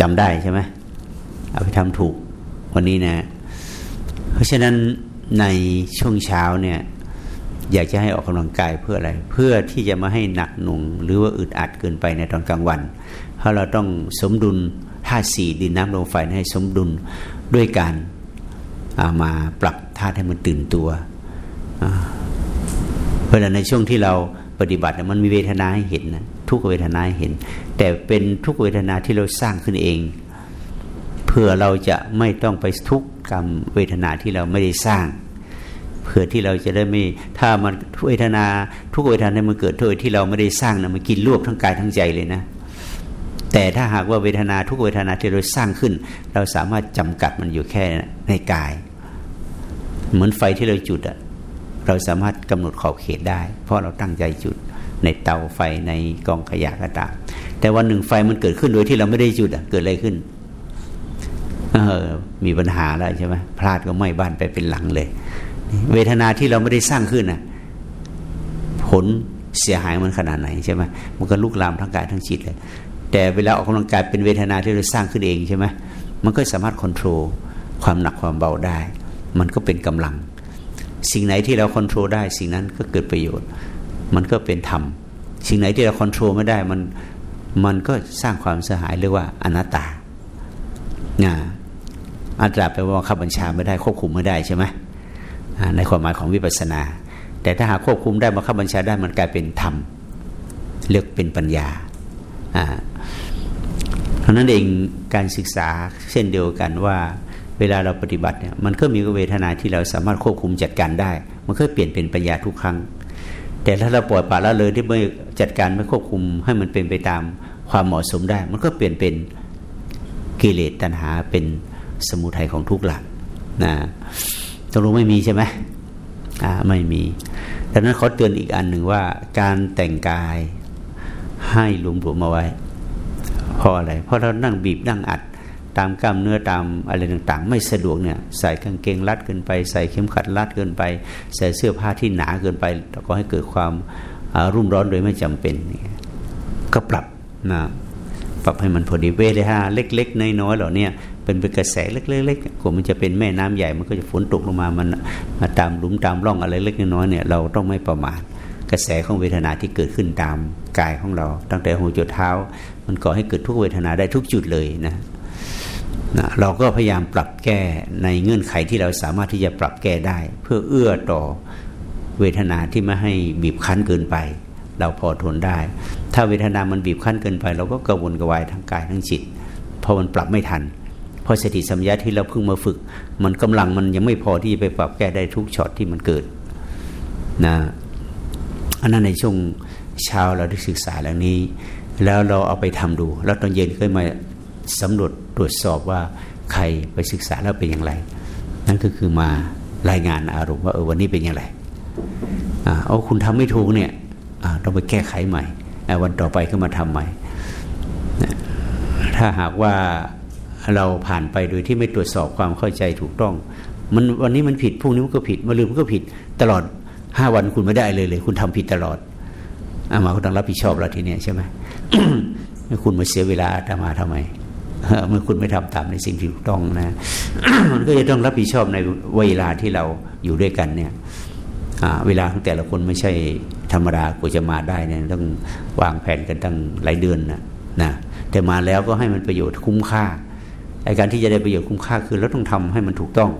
จำได้ใช่ไหมเอาไปทำถูกวันนี้นะ เพราะฉะนั้นในช่วงเช้าเนี่ย อยากจะให้ออกกำลังกายเพื่ออะไร เพื่อที่จะมาให้หนักหน่วงหรือว่าอึดอัดเกินไปในตอนกลางวัน เพราะเราต้องสมดุลธาตุสี่ดินน้ำลมไฟให้สมดุลด้วยการามาปรับธาตุให้มันตื่นตัวเพราะฉะนั้นในช่วงที่เราปฏิบัติมันมีเวทนาให้เห็นนะทุกเวทนาให้เห็น แต่เป็นทุกเวทนาที่เราสร้างขึ้นเอง เพื่อเราจะไม่ต้องไปทุกกรรมเวทนาที่เราไม่ได้สร้าง เพื่อที่เราจะได้ไม่ถ้ามันเวทนา ทุกเวทนามันเกิดโดยที่เราไม่ได้สร้างนะมันกินรวบทั้งกายทั้งใจเลยนะ แต่ถ้าหากว่าเวทนาทุกเวทนาที่เราสร้างขึ้น เราสามารถจำกัดมันอยู่แค่ในกาย เหมือนไฟที่เราจุดอะเราสามารถกำหนดขอบเขตได้ เพราะเราตั้งใจจุดในเตาไฟในกองขยะก็ตามแต่วันหนึ่งไฟมันเกิดขึ้นโดยที่เราไม่ได้จุดอะเกิดอะไรขึ้นเออมีปัญหาแล้วใช่ไหมพลาดก็ไหม้บ้านไปเป็นหลังเลย เวทนาที่เราไม่ได้สร้างขึ้นนะผลเสียหายมันขนาดไหนใช่ไหมมันก็ลุกลามทั้งกายทั้งจิตเลยแต่เวลาออกกำลังกายเป็นเวทนาที่เราสร้างขึ้นเองใช่ไหมมันก็สามารถควบคุมความหนักความเบาได้ มันก็เป็นกำลัง สิ่งไหนที่เราควบคุมได้ สิ่งนั้นก็เกิดประโยชน์ มันก็เป็นธรรม สิ่งไหนที่เราควบคุมไม่ได้มันมันก็สร้างความเสียหายเรียกว่าอนัตตานะอัตตาแปลว่าขับบัญชาไม่ได้ควบคุมไม่ได้ใช่ไหม ในความหมายของวิปัสสนา แต่ถ้าหากควบคุมได้บังคับบัญชาได้มันกลายเป็นธรรมเรียกเป็นปัญญาเพราะนั้นเองการศึกษาเช่นเดียวกันว่าเวลาเราปฏิบัติเนี่ยมันก็มีเวทนาที่เราสามารถควบคุมจัดการได้ มันก็เปลี่ยนเป็นปัญญาทุกครั้ง แต่ถ้าเราปล่อยปละละเลยที่ไม่จัดการไม่ควบคุมให้มันเป็นไปตามความเหมาะสมได้ มันก็เปลี่ยนเป็นกิเลสตัณหาเป็นสมุทัยของทุกหลักนะ ตรงรู้ไม่มีใช่ไหมอ่าไม่มีดังนั้นเขาเตือนอีกอันหนึ่งว่า การแต่งกายให้หลวมหลวมมาไว้เพราะอะไร เพราะเรานั่งบีบนั่งอัด ตามกล้ามเนื้อตามอะไรต่างๆ ไม่สะดวกเนี่ยใส่กางเกงรัดเกินไป ใส่เข็มขัดรัดเกินไป ใส่เสื้อผ้าที่หนาเกินไปก็ให้เกิดความรุ่มร้อนโดยไม่จำเป็น ก็ปรับนะปรับให้มันพอดีเวลาเล็ก ๆ น้อยๆเหล่านี้ เป็นเป็นกระแสเล็กๆกว่ามันจะเป็นแม่น้ำใหญ่มันก็จะฝนตกลงมามันมาตามหลุมตามร่องอะไรเล็กน้อยเนี่ยเราต้องไม่ประมาทกระแสของเวทนาที่เกิดขึ้นตามกายของเรา ตั้งแต่หัวจดเท้า มันก่อให้เกิดทุกเวทนาได้ทุกจุดเลยนะนะเราก็พยายามปรับแก้ในเงื่อนไขที่เราสามารถที่จะปรับแก้ได้ เพื่อเอื้อต่อเวทนาที่ไม่ให้บีบคั้นเกินไป เราพอทนได้ ถ้าเวทนามันบีบคั้นเกินไป เราก็กระวนกระวายทั้งกายทั้งจิตเพราะมันปรับไม่ทัน ราะสติสัมยาที่เราเพิ่งมาฝึก มันกำลังมันยังไม่พอที่ไปปรับแก้ได้ทุกช็อตที่มันเกิดนะอันนั้นในช่วงเช้าเราได้ศึกษาเรื่องนี้ แล้วเราเอาไปทำดู แล้วตอนเย็นก็มาสำรวจตรวจสอบว่าใครไปศึกษาแล้วเป็นอย่างไร นั่นก็คือมารายงานอารมณ์ว่าเออวันนี้เป็นอย่างไรอ่าเอาคุณทำไม่ถูกเนี่ยต้องไปแก้ไขใหม่ วันต่อไปก็มาทำใหม่ ถ้าหากว่า เราผ่านไปโดยที่ไม่ตรวจสอบความเข้าใจถูกต้อง มันวันนี้มันผิดพรุ่งนี้มันก็ผิดมาลืมมันก็ผิดตลอดห้าวันคุณไม่ได้เลยเลย คุณทำผิดตลอดอามาคุณต้องรับผิดชอบเราทีนี้ใช่ไหมคุณมาเสียเวลาทำมาทำไมเมื่อคุณไม่ทำตามในสิ่งที่ถูกต้องนะมันก็จะต้องรับผิดชอบในเวลาที่เราอยู่ด้วยกันเนี่ยเวลาของแต่ละคนไม่ใช่ธรรมดากว่าจะมาได้เนี่ยต้องวางแผนกันตั้งหลายเดือนนะนะแต่มาแล้วก็ให้มันประโยชน์คุ้มค่า ไอการที่จะได้ประโยชน์คุ้มค่าคือเราต้องทำให้มันถูกต้อง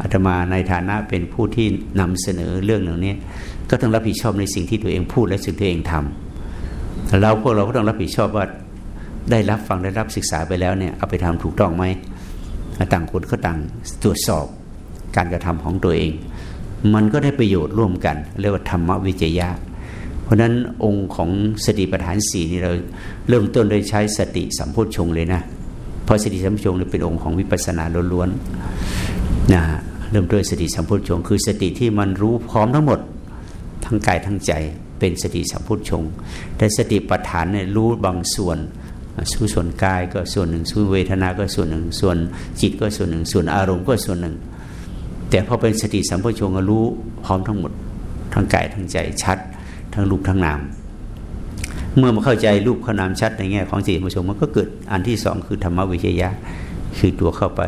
อาตมาในฐานะเป็นผู้ที่นำเสนอเรื่องเหล่านี้ ก็ต้องรับผิดชอบในสิ่งที่ตัวเองพูดและสิ่งที่ตัวเองทำแล้วพวกเราก็ต้องรับผิดชอบว่าได้รับฟังได้รับศึกษาไปแล้วเนี่ยเอาไปทำถูกต้องไหมต่างคนก็ต่างตรวจสอบการกระทำของตัวเอง มันก็ได้ประโยชน์ร่วมกันเรียกว่าธรรมวิจยะ เพราะฉะนั้นองค์ของสติปัฏฐานสี่นี่เราเริ่มต้นโดยใช้สติสัมโพชฌงเลยนะ เพราะสติสัมโพชฌงเป็นองค์ของวิปัสสนาล้วนๆนะเริ่มด้วยสติสัมพุทธชงคือสติที่มันรู้พร้อมทั้งหมดทั้งกายทั้งใจเป็นสติสัมพุทธชงแต่สติปัฏฐานเนี่ยรู้บางส่วนสู้ส่วนกายก็ส่วนหนึ่งสู้เวทนาก็ส่วนหนึ่ง ส่วนจิตก็ส่วนหนึ่ง ส่วนอารมณ์ก็ส่วนหนึ่ง แต่พอเป็นสติสัมพุทธชงก็รู้พร้อมทั้งหมด ทั้งกายทั้งใจชัด ทั้งรูปทั้งนาม เมื่อมาเข้าใจรูปขนามชัดในแง่ของสติสัมพุทธชงมันก็เกิดอันที่สองคือธรรมวิจยะ คือตัวเข้าไป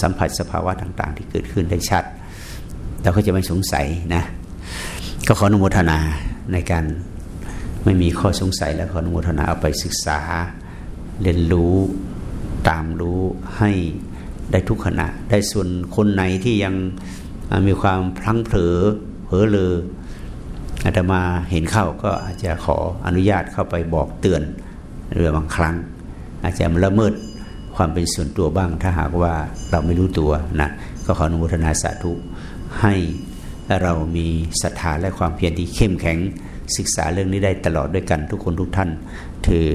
สัมผัสสภาวะต่าง ๆ ที่เกิดขึ้นได้ชัดเราก็จะไม่สงสัยนะก็ขออนุโมทนาในการไม่มีข้อสงสัยแล้วขออนุโมทนาเอาไปศึกษา เรียนรู้ตามรู้ให้ได้ทุกขณะ ได้ส่วนคนไหนที่ยังมีความพลั้งเผลอเผลอเลย อาตมาเห็นเข้าก็อาจจะขออนุญาตเข้าไปบอกเตือนเรือบางครั้ง อาจจะละเมิดความเป็นส่วนตัวบ้าง ถ้าหากว่าเราไม่รู้ตัวนะก็ขออนุโมทนาสาธุให้เรามีศรัทธาและความเพียรที่เข้มแข็งศึกษาเรื่องนี้ได้ตลอดด้วยกันทุกคนทุกท่านถือ